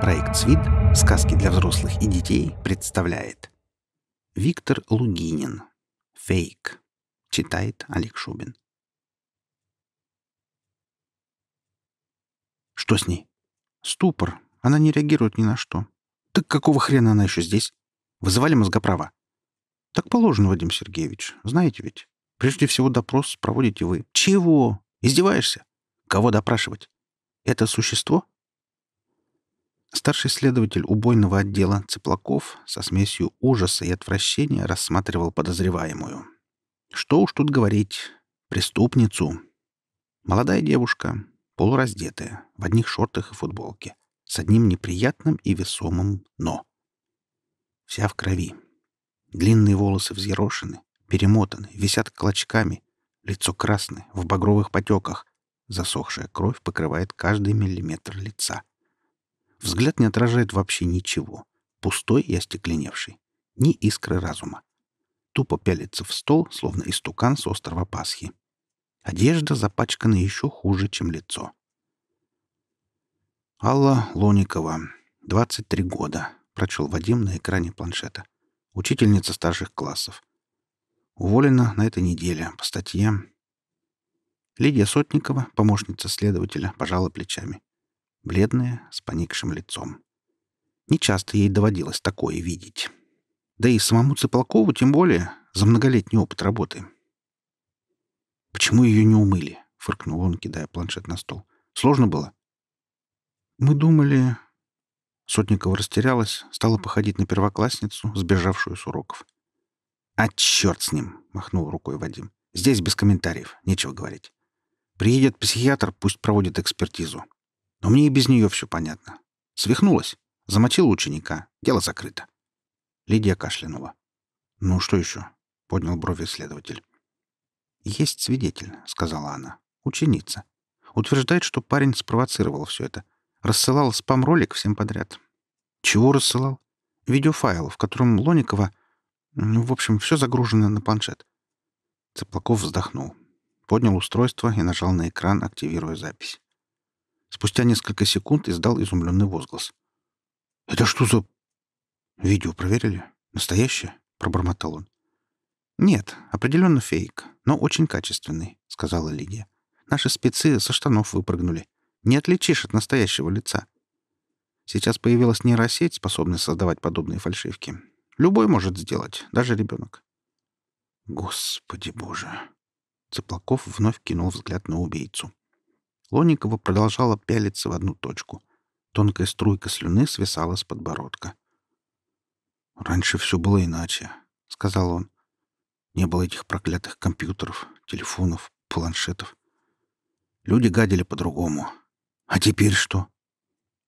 Проект «Свит. Сказки для взрослых и детей» представляет Виктор Лугинин. Фейк. Читает Олег Шубин. Что с ней? Ступор. Она не реагирует ни на что. Так какого хрена она еще здесь? Вызывали мозгоправа. Так положено, Вадим Сергеевич. Знаете ведь. Прежде всего допрос проводите вы. Чего? Издеваешься? Кого допрашивать? Это существо? Старший следователь убойного отдела Цыплаков со смесью ужаса и отвращения рассматривал подозреваемую. Что уж тут говорить. Преступницу. Молодая девушка, полураздетая, в одних шортах и футболке, с одним неприятным и весомым «но». Вся в крови. Длинные волосы взъерошены, перемотаны, висят клочками, лицо красное, в багровых потеках. Засохшая кровь покрывает каждый миллиметр лица. Взгляд не отражает вообще ничего. Пустой и остекленевший. Ни искры разума. Тупо пялится в стол, словно истукан с острова Пасхи. Одежда запачкана еще хуже, чем лицо. Алла Лоникова, 23 года, прочел Вадим на экране планшета. Учительница старших классов. Уволена на этой неделе по статье. Лидия Сотникова, помощница следователя, пожала плечами бледная, с поникшим лицом. Нечасто ей доводилось такое видеть. Да и самому Цыплакову тем более за многолетний опыт работы. «Почему ее не умыли?» — фыркнул он, кидая планшет на стол. «Сложно было?» «Мы думали...» Сотникова растерялась, стала походить на первоклассницу, сбежавшую с уроков. «А черт с ним!» — махнул рукой Вадим. «Здесь без комментариев, нечего говорить. Приедет психиатр, пусть проводит экспертизу. Но мне и без нее все понятно. Свихнулась. Замочила ученика. Дело закрыто. Лидия кашлянула. «Ну, что еще?» — поднял брови следователь. «Есть свидетель», — сказала она. «Ученица. Утверждает, что парень спровоцировал все это. Рассылал спам-ролик всем подряд». «Чего рассылал?» «Видеофайл, в котором Лоникова...» ну, «В общем, все загружено на планшет». Цыплаков вздохнул. Поднял устройство и нажал на экран, активируя запись. Спустя несколько секунд издал изумленный возглас. «Это что за...» «Видео проверили? Настоящее?» — пробормотал он. «Нет, определенно фейк, но очень качественный», — сказала Лидия. «Наши спецы со штанов выпрыгнули. Не отличишь от настоящего лица. Сейчас появилась нейросеть, способная создавать подобные фальшивки. Любой может сделать, даже ребенок». «Господи боже!» Цыплаков вновь кинул взгляд на убийцу. Лоникова продолжала пялиться в одну точку. Тонкая струйка слюны свисала с подбородка. «Раньше все было иначе», — сказал он. «Не было этих проклятых компьютеров, телефонов, планшетов. Люди гадили по-другому. А теперь что?»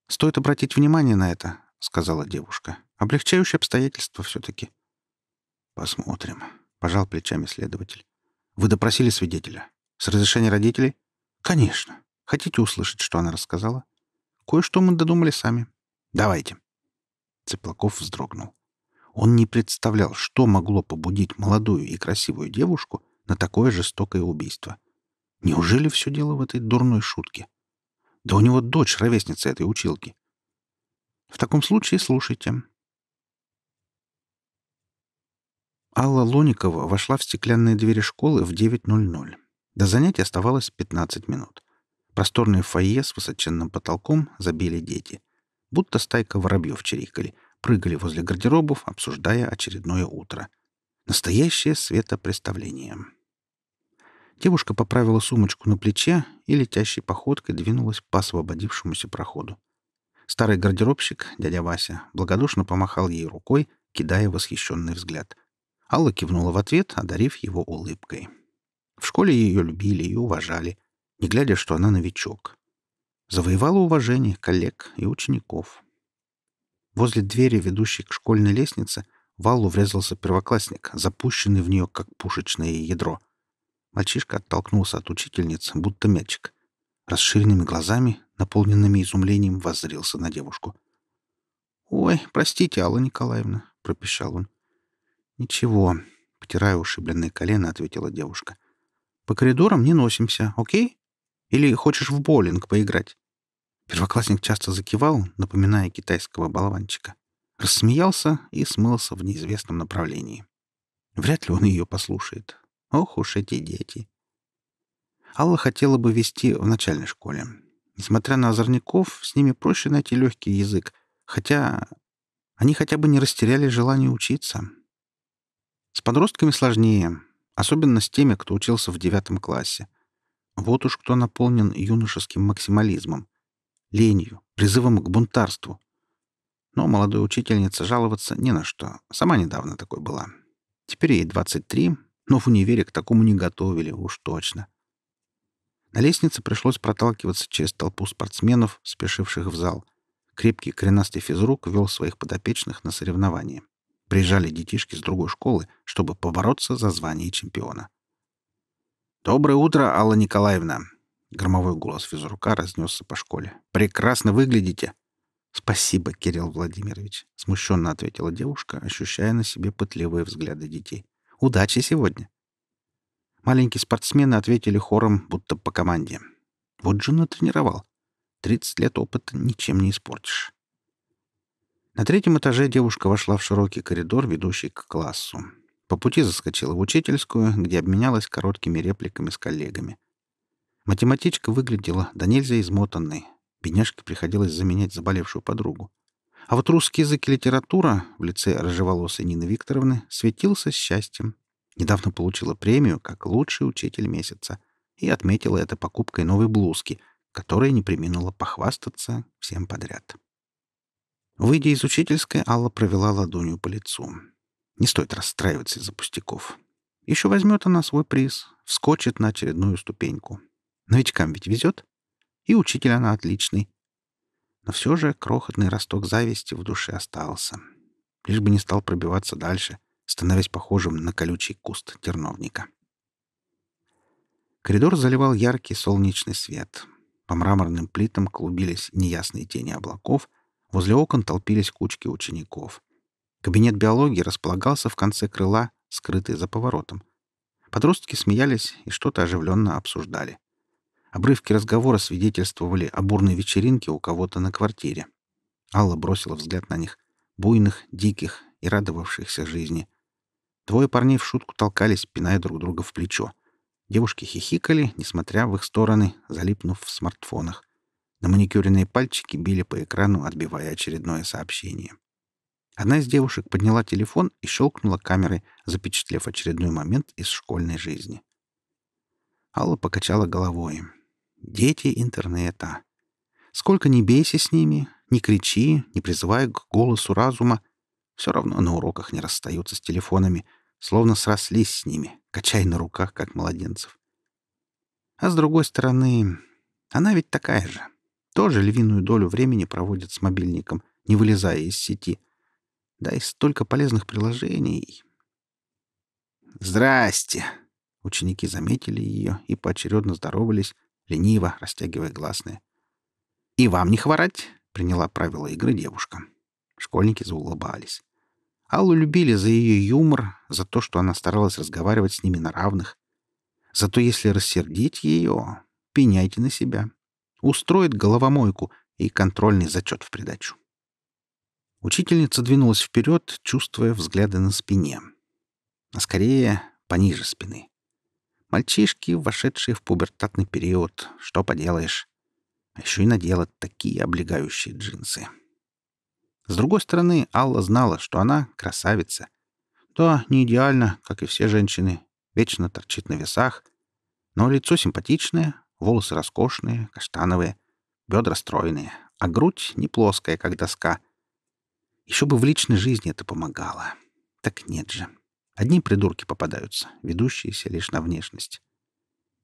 «Стоит обратить внимание на это», — сказала девушка. «Облегчающее обстоятельство все-таки». «Посмотрим», — пожал плечами следователь. «Вы допросили свидетеля? С разрешения родителей?» «Конечно. Хотите услышать, что она рассказала? Кое-что мы додумали сами. Давайте. Цыплаков вздрогнул. Он не представлял, что могло побудить молодую и красивую девушку на такое жестокое убийство. Неужели все дело в этой дурной шутке? Да у него дочь ровесница этой училки. В таком случае слушайте. Алла Лоникова вошла в стеклянные двери школы в 9.00. До занятия оставалось 15 минут. Просторное фойе с высоченным потолком забили дети. Будто стайка воробьев чирикали, прыгали возле гардеробов, обсуждая очередное утро. Настоящее светопреставление. Девушка поправила сумочку на плече и летящей походкой двинулась по освободившемуся проходу. Старый гардеробщик, дядя Вася, благодушно помахал ей рукой, кидая восхищенный взгляд. Алла кивнула в ответ, одарив его улыбкой. В школе ее любили и уважали — не глядя, что она новичок. Завоевала уважение коллег и учеников. Возле двери, ведущей к школьной лестнице, в Аллу врезался первоклассник, запущенный в нее, как пушечное ядро. Мальчишка оттолкнулся от учительницы, будто мячик. Расширенными глазами, наполненными изумлением, воззрился на девушку. «Ой, простите, Алла Николаевна», — пропищал он. «Ничего», — потирая ушибленное колено, ответила девушка. «По коридорам не носимся, окей?» Или хочешь в боулинг поиграть? Первоклассник часто закивал, напоминая китайского болванчика. Рассмеялся и смылся в неизвестном направлении. Вряд ли он ее послушает. Ох уж эти дети. Алла хотела бы вести в начальной школе. Несмотря на озорников, с ними проще найти легкий язык, хотя они хотя бы не растеряли желание учиться. С подростками сложнее, особенно с теми, кто учился в девятом классе. Вот уж кто наполнен юношеским максимализмом ленью, призывом к бунтарству. Но молодой учительница жаловаться не на что. Сама недавно такой была. Теперь ей 23, но в универе к такому не готовили, уж точно. На лестнице пришлось проталкиваться через толпу спортсменов, спешивших в зал. Крепкий коренастый физрук вел своих подопечных на соревнования. Приезжали детишки с другой школы, чтобы побороться за звание чемпиона. «Доброе утро, Алла Николаевна!» Громовой голос физрука разнесся по школе. «Прекрасно выглядите!» «Спасибо, Кирилл Владимирович», — смущенно ответила девушка, ощущая на себе пытливые взгляды детей. «Удачи сегодня!» Маленькие спортсмены ответили хором, будто по команде. Вот же натренировал. Тридцать лет опыта ничем не испортишь. На третьем этаже девушка вошла в широкий коридор, ведущий к классу. По пути заскочила в учительскую, где обменялась короткими репликами с коллегами — Математичка выглядела да нельзя измотанной. Бедняжке приходилось заменять заболевшую подругу. А вот русский язык и литература в лице рыжеволосой Нины Викторовны светился счастьем. Недавно получила премию как лучший учитель месяца и отметила это покупкой новой блузки, которая не приминула похвастаться всем подряд. Выйдя из учительской, Алла провела ладонью по лицу. Не стоит расстраиваться из-за пустяков. Еще возьмет она свой приз, вскочит на очередную ступеньку. Новичкам ведь везет. И учитель она отличный. Но все же крохотный росток зависти в душе остался. Лишь бы не стал пробиваться дальше, становясь похожим на колючий куст терновника. Коридор заливал яркий солнечный свет. По мраморным плитам клубились неясные тени облаков, возле окон толпились кучки учеников. Кабинет биологии располагался в конце крыла, скрытый за поворотом. Подростки смеялись и что-то оживленно обсуждали. Обрывки разговора свидетельствовали о бурной вечеринке у кого-то на квартире. Алла бросила взгляд на них, буйных, диких и радовавшихся жизни. Двое парней в шутку толкались, пиная друг друга в плечо. Девушки хихикали, несмотря в их стороны, залипнув в смартфонах. На маникюренные пальчики били по экрану, отбивая очередное сообщение. Одна из девушек подняла телефон и щелкнула камерой, запечатлев очередной момент из школьной жизни. Алла покачала головой. Дети интернета. Сколько ни бейся с ними, не кричи, не призывай к голосу разума, все равно на уроках не расстаются с телефонами, словно срослись с ними, качая на руках, как младенцев. А с другой стороны, она ведь такая же. Тоже львиную долю времени проводит с мобильником, не вылезая из сети. Да и столько полезных приложений. «Здрасте!» Ученики заметили ее и поочередно здоровались, лениво растягивая гласные. «И вам не хворать!» — приняла правила игры девушка. Школьники заулыбались. Аллу любили за ее юмор, за то, что она старалась разговаривать с ними на равных. Зато если рассердить ее, пеняйте на себя. Устроит головомойку и контрольный зачет в придачу. Учительница двинулась вперед, чувствуя взгляды на спине. А скорее, пониже спины. Мальчишки, вошедшие в пубертатный период. Что поделаешь? А еще и надела такие облегающие джинсы. С другой стороны, Алла знала, что она красавица. Да, не идеально, как и все женщины. Вечно торчит на весах. Но лицо симпатичное, волосы роскошные, каштановые, бедра стройные, а грудь не плоская, как доска. Еще бы в личной жизни это помогало. Так нет же. Одни придурки попадаются, ведущиеся лишь на внешность.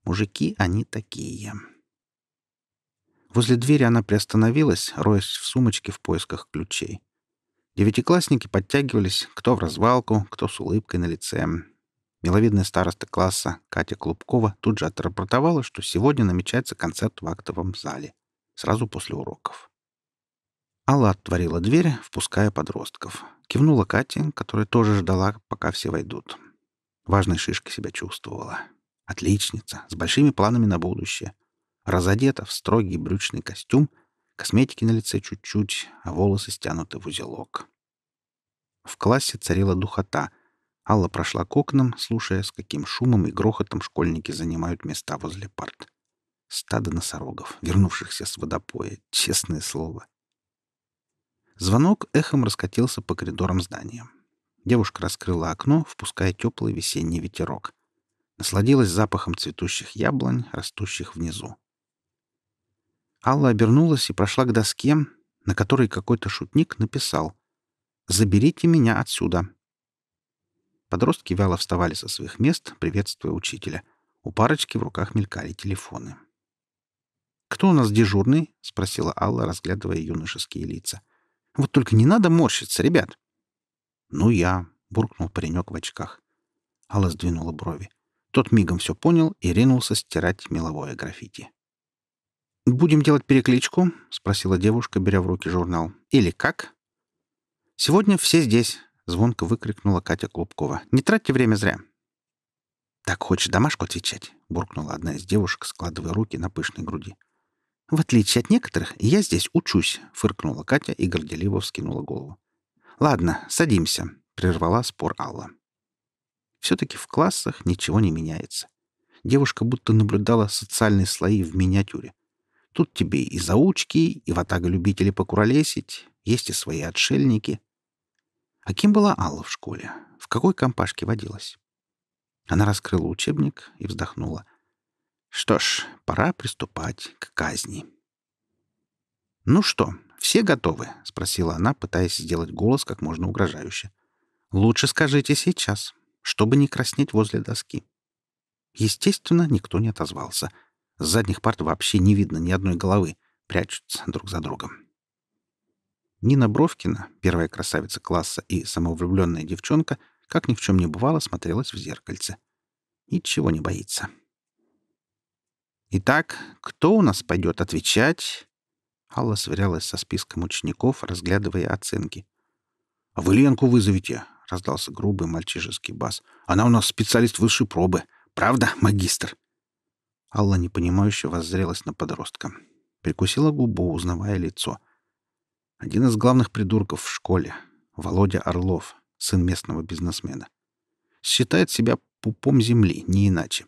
Мужики они такие. Возле двери она приостановилась, роясь в сумочке в поисках ключей. Девятиклассники подтягивались, кто в развалку, кто с улыбкой на лице. Миловидная староста класса Катя Клубкова тут же отрапортовала, что сегодня намечается концерт в актовом зале, сразу после уроков. Алла отворила дверь, впуская подростков. Кивнула Кате, которая тоже ждала, пока все войдут. Важной шишкой себя чувствовала. Отличница, с большими планами на будущее. Разодета в строгий брючный костюм, Косметики на лице чуть-чуть, а волосы стянуты в узелок. В классе царила духота. Алла прошла к окнам, слушая, с каким шумом и грохотом школьники занимают места возле парт. Стадо носорогов, вернувшихся с водопоя, честное слово. Звонок эхом раскатился по коридорам здания. Девушка раскрыла окно, впуская теплый весенний ветерок. Насладилась запахом цветущих яблонь, растущих внизу. Алла обернулась и прошла к доске, на которой какой-то шутник написал «Заберите меня отсюда». Подростки вяло вставали со своих мест, приветствуя учителя. У парочки в руках мелькали телефоны. «Кто у нас дежурный?» — спросила Алла, разглядывая юношеские лица. «Вот только не надо морщиться, ребят!» «Ну я», — буркнул паренек в очках. Алла сдвинула брови. Тот мигом все понял и ринулся стирать меловое граффити. «Будем делать перекличку?» — спросила девушка, беря в руки журнал. «Или как?» «Сегодня все здесь», — звонко выкрикнула Катя Клубкова. «Не тратьте время зря». «Так хочешь домашку отвечать?» — буркнула одна из девушек, складывая руки на пышной груди. «В отличие от некоторых, я здесь учусь», — фыркнула Катя и горделиво вскинула голову. «Ладно, садимся», — прервала спор Алла. Все-таки в классах ничего не меняется. Девушка будто наблюдала социальные слои в миниатюре. Тут тебе и заучки, и ватага любителей покуролесить, есть и свои отшельники. А кем была Алла в школе? В какой компашке водилась? Она раскрыла учебник и вздохнула — что ж, пора приступать к казни. «Ну что, все готовы?» — спросила она, пытаясь сделать голос как можно угрожающе. «Лучше скажите сейчас, чтобы не краснеть возле доски». Естественно, никто не отозвался. С задних парт вообще не видно ни одной головы, прячутся друг за другом. Нина Бровкина, первая красавица класса и самовлюбленная девчонка, как ни в чем не бывало, смотрелась в зеркальце. Ничего не боится. Итак, кто у нас пойдет отвечать? Алла сверялась со списком учеников, разглядывая оценки. «А вы Ленку вызовите», — раздался грубый мальчишеский бас. «Она у нас специалист высшей пробы. Правда, магистр?» Алла непонимающе воззрелась на подростка. Прикусила губу, узнавая лицо. Один из главных придурков в школе. Володя Орлов, сын местного бизнесмена. Считает себя пупом земли, не иначе.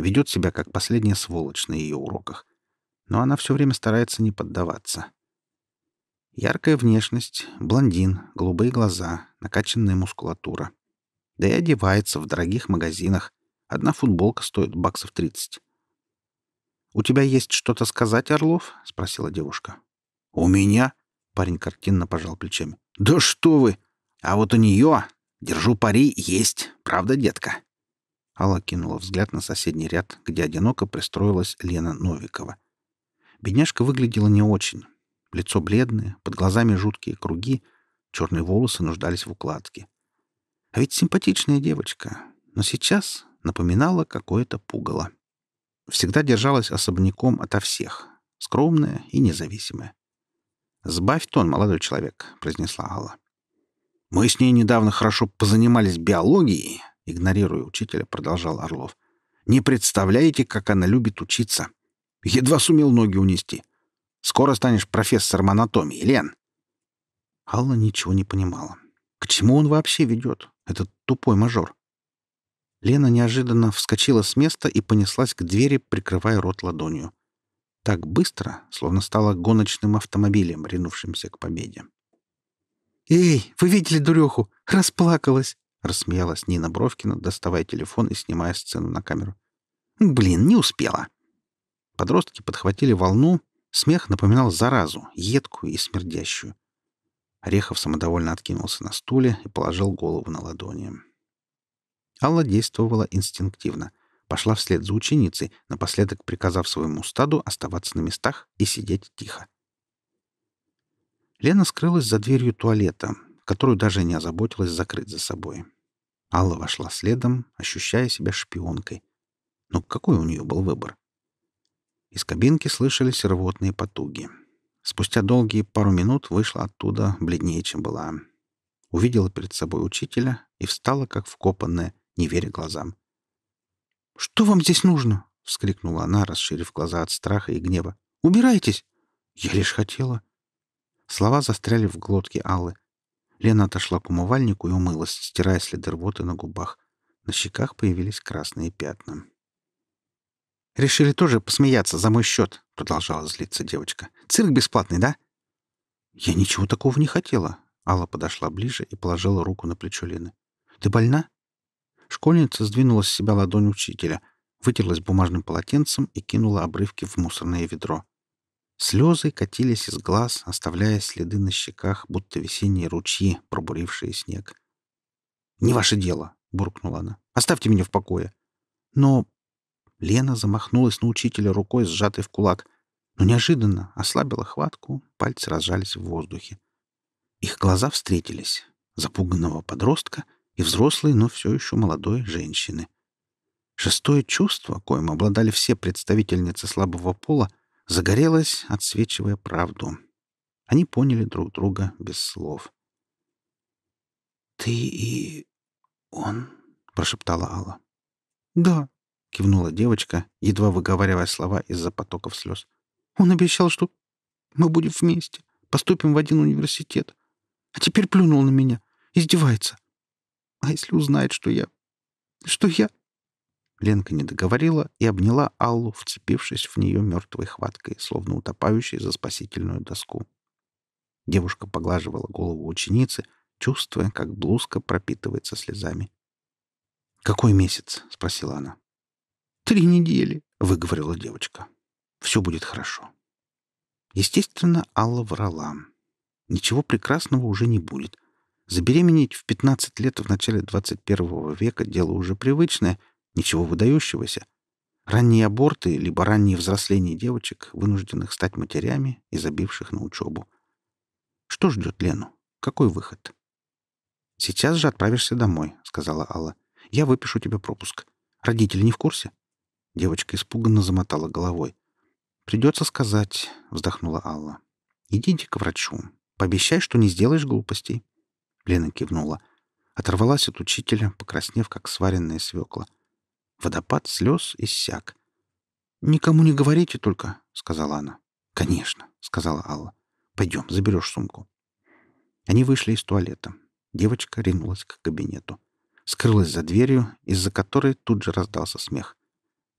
Ведет себя как последняя сволочь на ее уроках. Но она все время старается не поддаваться. Яркая внешность, блондин, голубые глаза, накачанная мускулатура. Да и одевается в дорогих магазинах. Одна футболка стоит баксов тридцать. «У тебя есть что-то сказать, Орлов?» — спросила девушка. «У меня?» — парень картинно пожал плечами. «Да что вы! А вот у нее, держу пари, есть. Правда, детка?» Алла кинула взгляд на соседний ряд, где одиноко пристроилась Лена Новикова. Бедняжка выглядела не очень. Лицо бледное, под глазами жуткие круги, черные волосы нуждались в укладке. А ведь симпатичная девочка, но сейчас напоминала какое-то пугало. Всегда держалась особняком ото всех, скромная и независимая. «Сбавь тон, молодой человек», — произнесла Алла. «Мы с ней недавно хорошо позанимались биологией, Игнорируя учителя, продолжал Орлов. «Не представляете, как она любит учиться. Едва сумел ноги унести. Скоро станешь профессором анатомии, Лен». Алла ничего не понимала. К чему он вообще ведет, этот тупой мажор? Лена неожиданно вскочила с места и понеслась к двери, прикрывая рот ладонью. Так быстро, словно стала гоночным автомобилем, ринувшимся к победе. «Эй, вы видели дуреху? Расплакалась!» — рассмеялась Нина Бровкина, доставая телефон и снимая сцену на камеру. «Блин, не успела!» Подростки подхватили волну, смех напоминал заразу, едкую и смердящую. Орехов самодовольно откинулся на стуле и положил голову на ладони. Алла действовала инстинктивно. Пошла вслед за ученицей, напоследок приказав своему стаду оставаться на местах и сидеть тихо. Лена скрылась за дверью туалета, которую даже не озаботилась закрыть за собой. Алла вошла следом, ощущая себя шпионкой. Но какой у нее был выбор? Из кабинки слышались рвотные потуги. Спустя долгие пару минут вышла оттуда бледнее, чем была. Увидела перед собой учителя и встала, как вкопанная, не веря глазам. «Что вам здесь нужно?» — вскрикнула она, расширив глаза от страха и гнева. «Убирайтесь! «Я лишь хотела...» Слова застряли в глотке Аллы. Лена отошла к умывальнику и умылась, стирая следы рвоты на губах. На щеках появились красные пятна. «Решили тоже посмеяться за мой счет», — продолжала злиться девочка. «Цирк бесплатный, да?» «Я ничего такого не хотела». Алла подошла ближе и положила руку на плечо Лены. «Ты больна?» Школьница сдвинула с себя ладонь учителя, вытерлась бумажным полотенцем и кинула обрывки в мусорное ведро. Слезы катились из глаз, оставляя следы на щеках, будто весенние ручьи, пробурившие снег. «Не ваше дело!» — буркнула она. «Оставьте меня в покое!» «Но...» Лена замахнулась на учителя рукой, сжатой в кулак, но неожиданно ослабила хватку, пальцы разжались в воздухе. Их глаза встретились. Запуганного подростка и взрослой, но все еще молодой женщины. Шестое чувство, коим обладали все представительницы слабого пола, загорелась, отсвечивая правду. Они поняли друг друга без слов. «Ты и он?» — прошептала Алла. «Да», — кивнула девочка, едва выговаривая слова из-за потоков слез. «Он обещал, что мы будем вместе, поступим в один университет. А теперь плюнул на меня, издевается. А если узнает, что я... что я...» Ленка не договорила и обняла Аллу, вцепившись в нее мертвой хваткой, словно утопающей за спасительную доску. Девушка поглаживала голову ученицы, чувствуя, как блузка пропитывается слезами. «Какой месяц?» — спросила она. «Три недели», — выговорила девочка. «Все будет хорошо». Естественно, Алла врала. Ничего прекрасного уже не будет. Забеременеть в 15 лет в начале 21 века — дело уже привычное — Ничего выдающегося. Ранние аборты либо раннее взросление девочек, вынужденных стать матерями и забивших на учебу. Что ждет Лену? Какой выход? «Сейчас же отправишься домой», — сказала Алла. «Я выпишу тебе пропуск. Родители не в курсе?» Девочка испуганно замотала головой. «Придется сказать», — вздохнула Алла. «Идите к врачу. Пообещай, что не сделаешь глупостей». Лена кивнула. Оторвалась от учителя, покраснев, как сваренная свекла. Водопад слез иссяк. «Никому не говорите только», — сказала она. «Конечно», — сказала Алла. «Пойдем, заберешь сумку». Они вышли из туалета. Девочка ринулась к кабинету. Скрылась за дверью, из-за которой тут же раздался смех.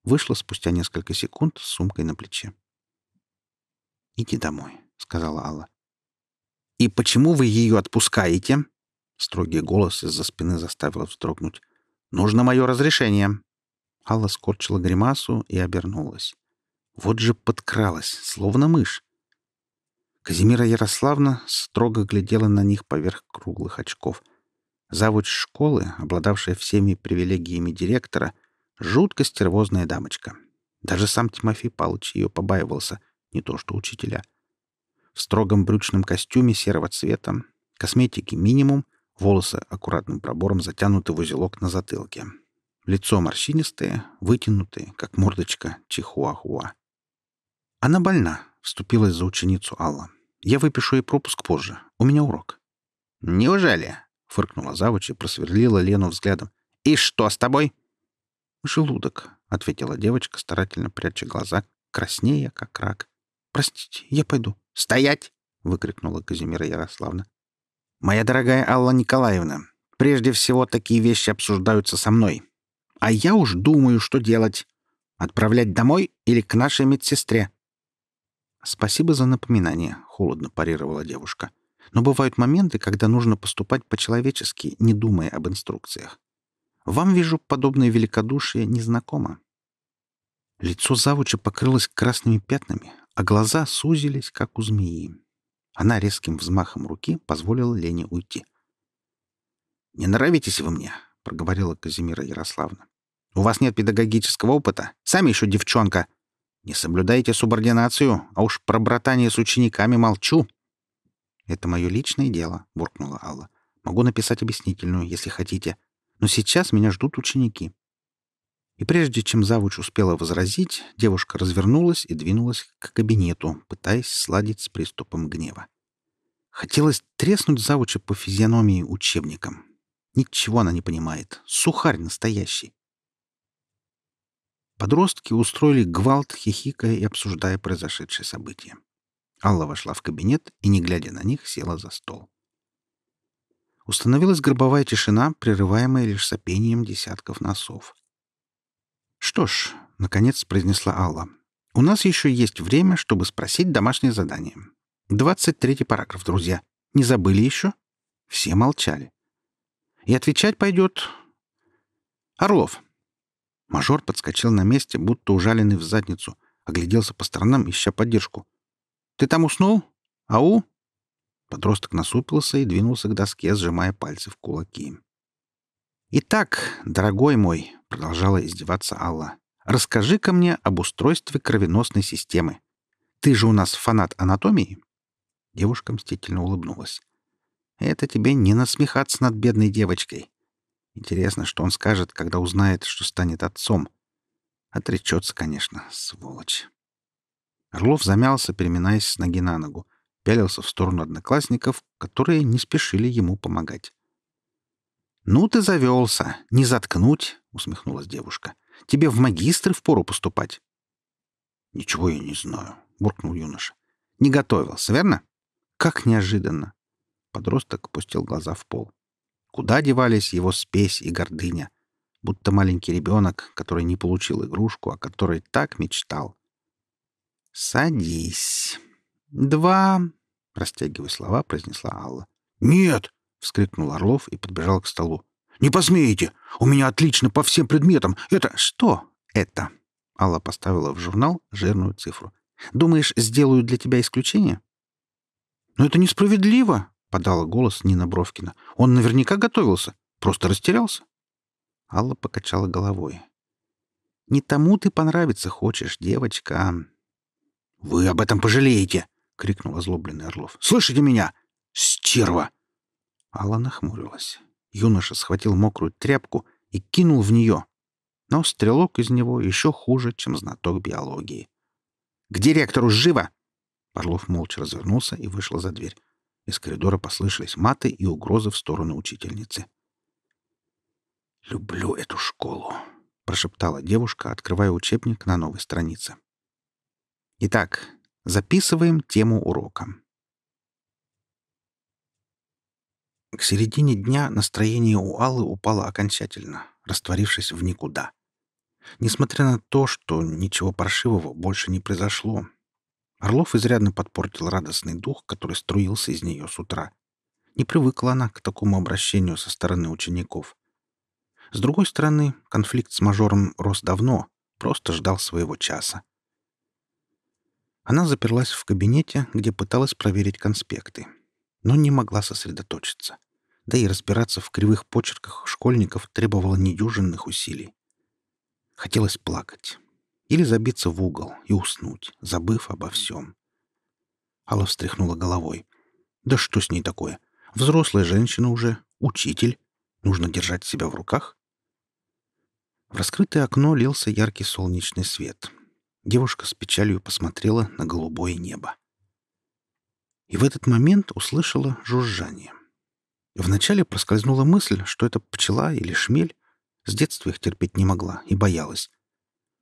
Вышла спустя несколько секунд с сумкой на плече. «Иди домой», — сказала Алла. «И почему вы ее отпускаете?» Строгий голос из-за спины заставил вздрогнуть. «Нужно мое разрешение». Алла скорчила гримасу и обернулась. Вот же подкралась, словно мышь. Казимира Ярославна строго глядела на них поверх круглых очков. Завуч школы, обладавшая всеми привилегиями директора, жутко стервозная дамочка. Даже сам Тимофей Павлович ее побаивался, не то что учителя. В строгом брючном костюме серого цвета, косметики минимум, волосы аккуратным пробором затянуты в узелок на затылке. Лицо морщинистое, вытянутое, как мордочка чихуахуа. «Она больна», — вступилась за ученицу Алла. «Я выпишу ей пропуск позже. У меня урок». «Неужели?» — фыркнула завуч и просверлила Лену взглядом. «И что с тобой?» «Желудок», — ответила девочка, старательно пряча глаза, краснея, как рак. «Простите, я пойду». «Стоять!» — выкрикнула Казимира Ярославна. «Моя дорогая Алла Николаевна, прежде всего такие вещи обсуждаются со мной. А я уж думаю, что делать. Отправлять домой или к нашей медсестре?» «Спасибо за напоминание», — холодно парировала девушка. «Но бывают моменты, когда нужно поступать по-человечески, не думая об инструкциях. Вам, вижу, подобное великодушие незнакомо». Лицо завуча покрылось красными пятнами, а глаза сузились, как у змеи. Она резким взмахом руки позволила Лене уйти. «Не нравитесь вы мне», — проговорила Казимира Ярославна. У вас нет педагогического опыта. Сами еще девчонка. Не соблюдаете субординацию, а уж про братание с учениками молчу». «Это мое личное дело», — буркнула Алла. «Могу написать объяснительную, если хотите. Но сейчас меня ждут ученики». И прежде чем завуч успела возразить, девушка развернулась и двинулась к кабинету, пытаясь сладить с приступом гнева. Хотелось треснуть завуча по физиономии учебником. Ничего она не понимает. Сухарь настоящий. Подростки устроили гвалт, хихикая и обсуждая произошедшее событие. Алла вошла в кабинет и, не глядя на них, села за стол. Установилась гробовая тишина, прерываемая лишь сопением десятков носов. «Что ж», — наконец произнесла Алла, — «у нас еще есть время, чтобы спросить домашнее задание. Двадцать третий параграф, друзья. Не забыли еще?» Все молчали. «И отвечать пойдет...» «Орлов». Мажор подскочил на месте, будто ужаленный в задницу, огляделся по сторонам, ища поддержку. «Ты там уснул? Ау?» Подросток насупился и двинулся к доске, сжимая пальцы в кулаки. «Итак, дорогой мой», — продолжала издеваться Алла, — «расскажи-ка мне об устройстве кровеносной системы. Ты же у нас фанат анатомии?» Девушка мстительно улыбнулась. «Это тебе не насмехаться над бедной девочкой. Интересно, что он скажет, когда узнает, что станет отцом. Отречется, конечно, сволочь». Орлов замялся, переминаясь с ноги на ногу пялился в сторону одноклассников, которые не спешили ему помогать. «Ну ты завелся! Не заткнуть!» — усмехнулась девушка. «Тебе в магистры впору поступать». «Ничего я не знаю», — буркнул юноша. «Не готовился, верно?» «Как неожиданно!» Подросток пустил глаза в пол. Куда девались его спесь и гордыня? Будто маленький ребенок, который не получил игрушку, о которой так мечтал. «Садись!» «Два...» — растягивая слова, произнесла Алла. «Нет!» — вскрикнул Орлов и подбежал к столу. «Не посмеете! У меня отлично по всем предметам! Это...» «Что это?» — Алла поставила в журнал жирную цифру. «Думаешь, сделаю для тебя исключение?» «Но это несправедливо!» — подала голос Нина Бровкина. «Он наверняка готовился. Просто растерялся». Алла покачала головой. «Не тому ты понравиться хочешь, девочка». «Вы об этом пожалеете!» крикнул озлобленный Орлов. «Слышите меня? Стерва!» Алла нахмурилась. Юноша схватил мокрую тряпку и кинул в нее. Но стрелок из него еще хуже, чем знаток биологии. «К директору живо!» Орлов молча развернулся и вышел за дверь. Из коридора послышались маты и угрозы в сторону учительницы. «Люблю эту школу», — прошептала девушка, открывая учебник на новой странице. «Итак, Записываем тему урока. К середине дня настроение у Аллы упало окончательно, растворившись в никуда. Несмотря на то, что ничего паршивого больше не произошло, Орлов изрядно подпортил радостный дух, который струился из нее с утра. Не привыкла она к такому обращению со стороны учеников. С другой стороны, конфликт с мажором рос давно, просто ждал своего часа. Она заперлась в кабинете, где пыталась проверить конспекты, но не могла сосредоточиться. Да и разбираться в кривых почерках школьников требовало недюжинных усилий. Хотелось плакать или забиться в угол и уснуть, забыв обо всем. Алла встряхнула головой. «Да что с ней такое? Взрослая женщина уже, учитель. Нужно держать себя в руках?» В раскрытое окно лился яркий солнечный свет — Девушка с печалью посмотрела на голубое небо. И в этот момент услышала жужжание. Вначале проскользнула мысль, что это пчела или шмель. С детства их терпеть не могла и боялась.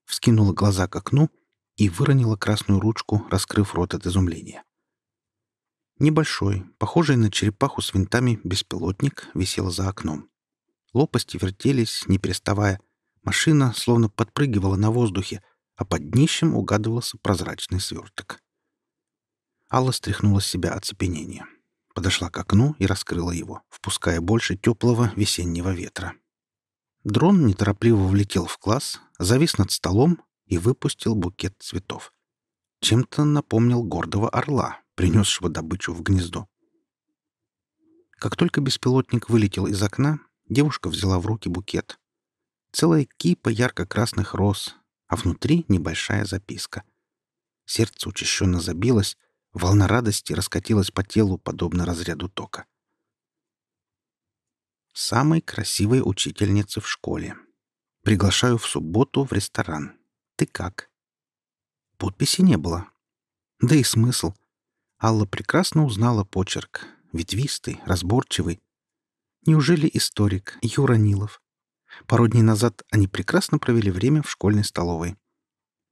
Вскинула глаза к окну и выронила красную ручку, раскрыв рот от изумления. Небольшой, похожий на черепаху с винтами, беспилотник висел за окном. Лопасти вертелись, не переставая. Машина словно подпрыгивала на воздухе, а под днищем угадывался прозрачный сверток. Алла стряхнула с себя оцепенение. Подошла к окну и раскрыла его, впуская больше теплого весеннего ветра. Дрон неторопливо влетел в класс, завис над столом и выпустил букет цветов. Чем-то напомнил гордого орла, принесшего добычу в гнездо. Как только беспилотник вылетел из окна, девушка взяла в руки букет. Целая кипа ярко-красных роз, а внутри небольшая записка. Сердце учащенно забилось, волна радости раскатилась по телу, подобно разряду тока. Самой красивой учительнице в школе. Приглашаю в субботу в ресторан. Ты как? Подписи не было. Да и смысл. Алла прекрасно узнала почерк. Ветвистый, разборчивый. Неужели историк Юра Нилов? Пару дней назад они прекрасно провели время в школьной столовой.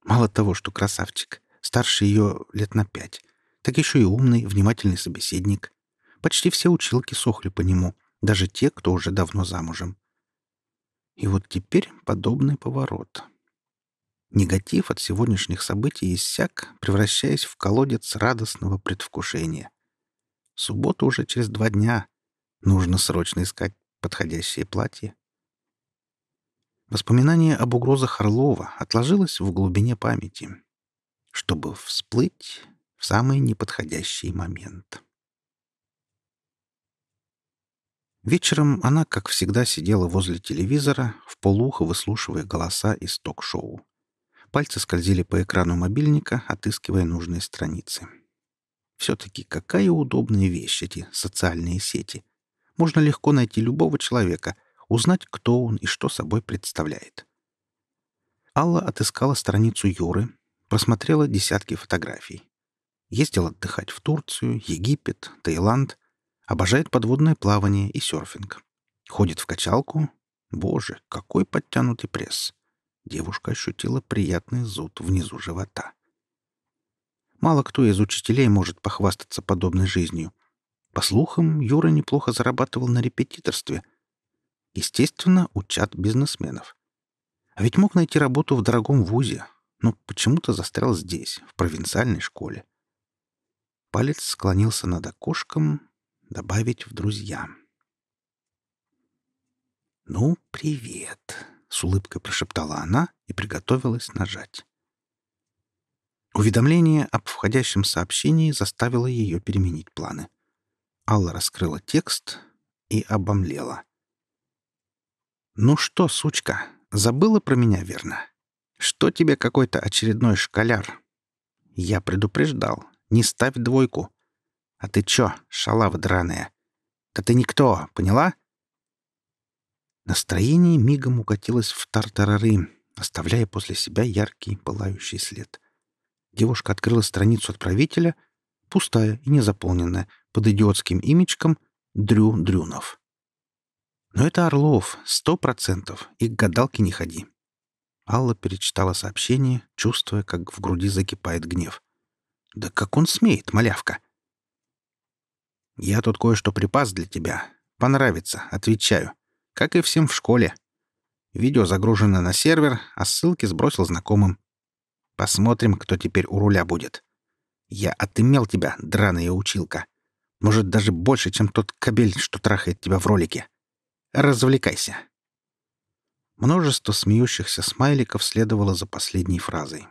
Мало того, что красавчик, старше ее лет на пять, так еще и умный, внимательный собеседник. Почти все училки сохли по нему, даже те, кто уже давно замужем. И вот теперь подобный поворот. Негатив от сегодняшних событий иссяк, превращаясь в колодец радостного предвкушения. Суббота уже через два дня. Нужно срочно искать подходящее платье. Воспоминание об угрозах Орлова отложилось в глубине памяти, чтобы всплыть в самый неподходящий момент. Вечером она, как всегда, сидела возле телевизора, в полухо выслушивая голоса из ток-шоу. Пальцы скользили по экрану мобильника, отыскивая нужные страницы. Все-таки какая удобная вещь эти социальные сети. Можно легко найти любого человека, узнать, кто он и что собой представляет. Алла отыскала страницу Юры, просмотрела десятки фотографий. Ездил отдыхать в Турцию, Египет, Таиланд. Обожает подводное плавание и серфинг. Ходит в качалку. Боже, какой подтянутый пресс. Девушка ощутила приятный зуд внизу живота. Мало кто из учителей может похвастаться подобной жизнью. По слухам, Юра неплохо зарабатывал на репетиторстве. Естественно, учат бизнесменов. А ведь мог найти работу в дорогом вузе, но почему-то застрял здесь, в провинциальной школе. Палец склонился над окошком, добавить в друзья. «Ну, привет!» — с улыбкой прошептала она и приготовилась нажать. Уведомление об входящем сообщении заставило ее переменить планы. Алла раскрыла текст и обомлела. «Ну что, сучка, забыла про меня, верно? Что тебе какой-то очередной школяр? Я предупреждал, не ставь двойку. А ты чё, шалава драная? Да ты никто, поняла? Настроение мигом укатилось в тартарары, оставляя после себя яркий пылающий след. Девушка открыла страницу отправителя, пустая и незаполненная, под идиотским имечком Дрю Дрюнов. Но это Орлов, сто процентов, и к гадалке не ходи. Алла перечитала сообщение, чувствуя, как в груди закипает гнев. Да как он смеет, малявка? Я тут кое-что припас для тебя. Понравится, отвечаю. Как и всем в школе. Видео загружено на сервер, а ссылки сбросил знакомым. Посмотрим, кто теперь у руля будет. Я отымел тебя, драная училка. Может, даже больше, чем тот кабель, что трахает тебя в ролике. Развлекайся. Множество смеющихся смайликов следовало за последней фразой.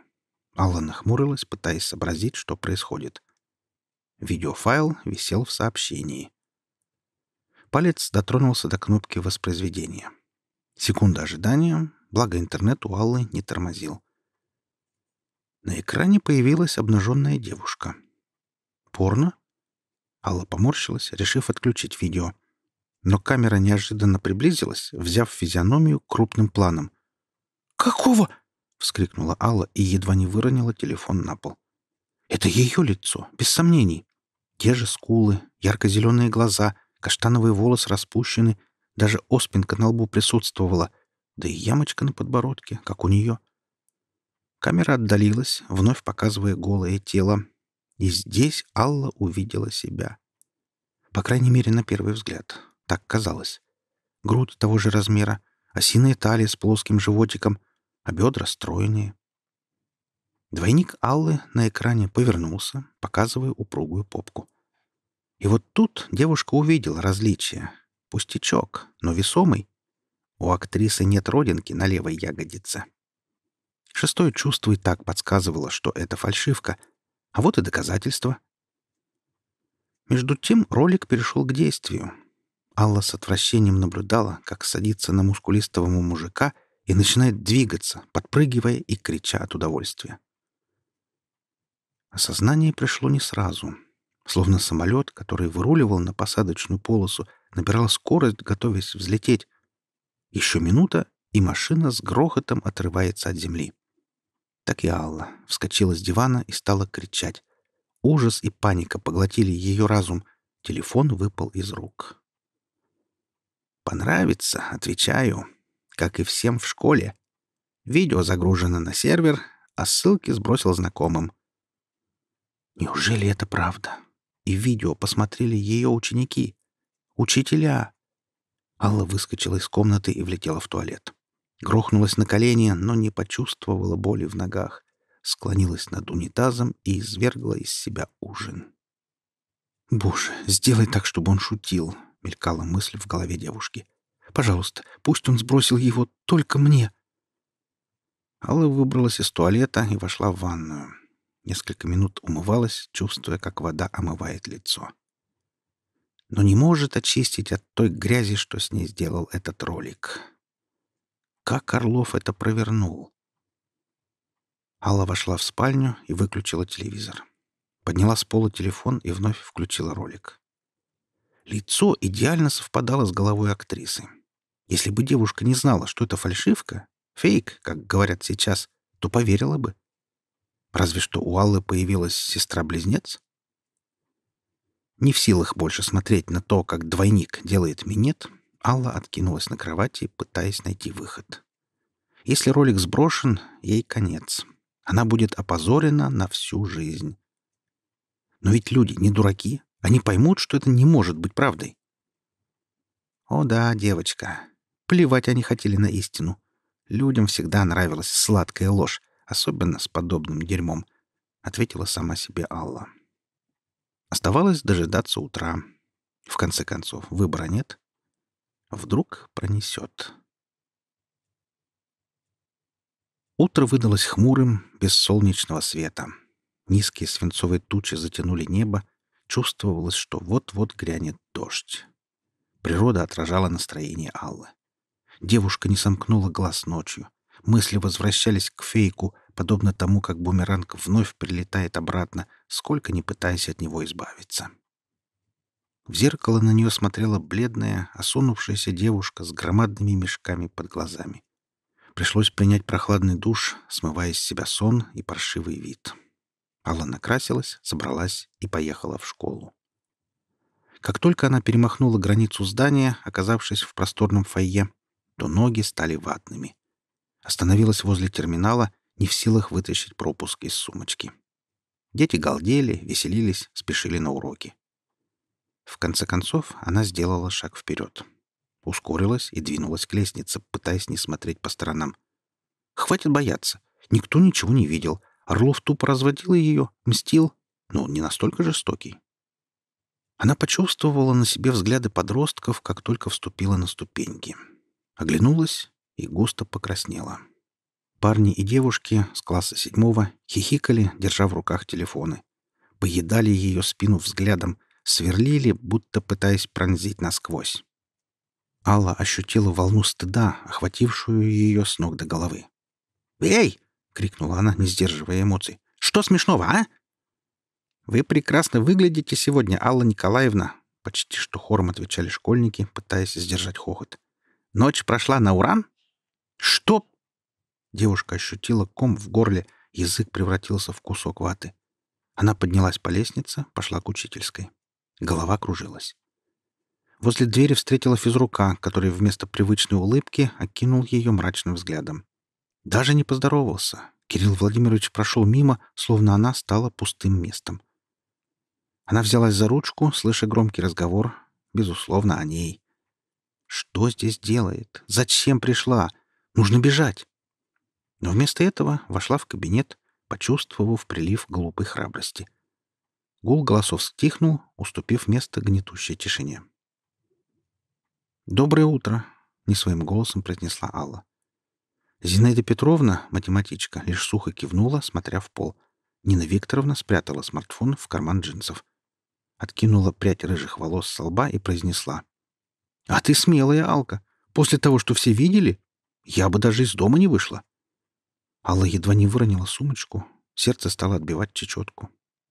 Алла нахмурилась, пытаясь сообразить, что происходит. Видеофайл висел в сообщении. Палец дотронулся до кнопки воспроизведения. Секунда ожидания, благо интернет у Аллы не тормозил. На экране появилась обнаженная девушка. «Порно?» Алла поморщилась, решив отключить видео. Но камера неожиданно приблизилась, взяв физиономию крупным планом. «Какого?» — вскрикнула Алла и едва не выронила телефон на пол. «Это ее лицо, без сомнений. Те же скулы, ярко-зеленые глаза, каштановые волосы распущены, даже оспинка на лбу присутствовала, да и ямочка на подбородке, как у нее». Камера отдалилась, вновь показывая голое тело, и здесь Алла увидела себя. По крайней мере, на первый взгляд. Так казалось. Грудь того же размера, осиная талия с плоским животиком, а бедра стройные. Двойник Аллы на экране повернулся, показывая упругую попку. И вот тут девушка увидела различие. Пустячок, но весомый. У актрисы нет родинки на левой ягодице. Шестое чувство и так подсказывало, что это фальшивка. А вот и доказательство. Между тем ролик перешел к действию. Алла с отвращением наблюдала, как садится на мускулистого мужика — и начинает двигаться, подпрыгивая и крича от удовольствия. Осознание пришло не сразу. Словно самолет, который выруливал на посадочную полосу, набирал скорость, готовясь взлететь. Еще минута, и машина с грохотом отрывается от земли. Так и Алла вскочила с дивана и стала кричать. Ужас и паника поглотили ее разум. Телефон выпал из рук. «Понравится, отвечаю», как и всем в школе. Видео загружено на сервер, а ссылки сбросил знакомым. Неужели это правда? И видео посмотрели ее ученики. Учителя. Алла выскочила из комнаты и влетела в туалет. Грохнулась на колени, но не почувствовала боли в ногах. Склонилась над унитазом и извергла из себя ужин. «Боже, сделай так, чтобы он шутил», — мелькала мысль в голове девушки. «Пожалуйста, пусть он сбросил его только мне». Алла выбралась из туалета и вошла в ванную. Несколько минут умывалась, чувствуя, как вода омывает лицо. Но не может очистить от той грязи, что с ней сделал этот ролик. Как Орлов это провернул? Алла вошла в спальню и выключила телевизор. Подняла с пола телефон и вновь включила ролик. Лицо идеально совпадало с головой актрисы. Если бы девушка не знала, что это фальшивка, фейк, как говорят сейчас, то поверила бы. Разве что у Аллы появилась сестра-близнец? Не в силах больше смотреть на то, как двойник делает минет, Алла откинулась на кровати, пытаясь найти выход. Если ролик сброшен, ей конец. Она будет опозорена на всю жизнь. Но ведь люди не дураки. Они поймут, что это не может быть правдой. О да, девочка. Плевать они хотели на истину. Людям всегда нравилась сладкая ложь, особенно с подобным дерьмом, — ответила сама себе Алла. Оставалось дожидаться утра. В конце концов, выбора нет. Вдруг пронесет. Утро выдалось хмурым, без солнечного света. Низкие свинцовые тучи затянули небо. Чувствовалось, что вот-вот грянет дождь. Природа отражала настроение Аллы. Девушка не сомкнула глаз ночью. Мысли возвращались к фейку, подобно тому, как бумеранг вновь прилетает обратно, сколько ни пытаясь от него избавиться. В зеркало на нее смотрела бледная, осунувшаяся девушка с громадными мешками под глазами. Пришлось принять прохладный душ, смывая с себя сон и паршивый вид. Алла накрасилась, собралась и поехала в школу. Как только она перемахнула границу здания, оказавшись в просторном фойе, то ноги стали ватными. Остановилась возле терминала, не в силах вытащить пропуск из сумочки. Дети галдели, веселились, спешили на уроки. В конце концов, она сделала шаг вперед. Ускорилась и двинулась к лестнице, пытаясь не смотреть по сторонам. Хватит бояться. Никто ничего не видел. Орлов тупо разводил ее, мстил, но не настолько жестокий. Она почувствовала на себе взгляды подростков, как только вступила на ступеньки. Оглянулась и густо покраснела. Парни и девушки с класса седьмого хихикали, держа в руках телефоны. Поедали ее спину взглядом, сверлили, будто пытаясь пронзить насквозь. Алла ощутила волну стыда, охватившую ее с ног до головы. «Эй!» — крикнула она, не сдерживая эмоций. «Что смешного, а?» «Вы прекрасно выглядите сегодня, Алла Николаевна», — почти что хором отвечали школьники, пытаясь сдержать хохот. «Ночь прошла на уран?» «Что?» Девушка ощутила ком в горле, язык превратился в кусок ваты. Она поднялась по лестнице, пошла к учительской. Голова кружилась. Возле двери встретила физрука, который вместо привычной улыбки окинул ее мрачным взглядом. Даже не поздоровался. Кирилл Владимирович прошел мимо, словно она стала пустым местом. Она взялась за ручку, слыша громкий разговор, безусловно, о ней. Что здесь делает? Зачем пришла? Нужно бежать. Но вместо этого вошла в кабинет, почувствовав прилив глупой храбрости — Гул голосов стихнул, уступив место гнетущей тишине. «Доброе утро!» — не своим голосом произнесла Алла. Зинаида Петровна, математичка, лишь сухо кивнула, смотря в пол. Нина Викторовна спрятала смартфон в карман джинсов. Откинула прядь рыжих волос с лба и произнесла. «А ты смелая, Алка! После того, что все видели, я бы даже из дома не вышла!» Алла едва не выронила сумочку. Сердце стало отбивать чечетку.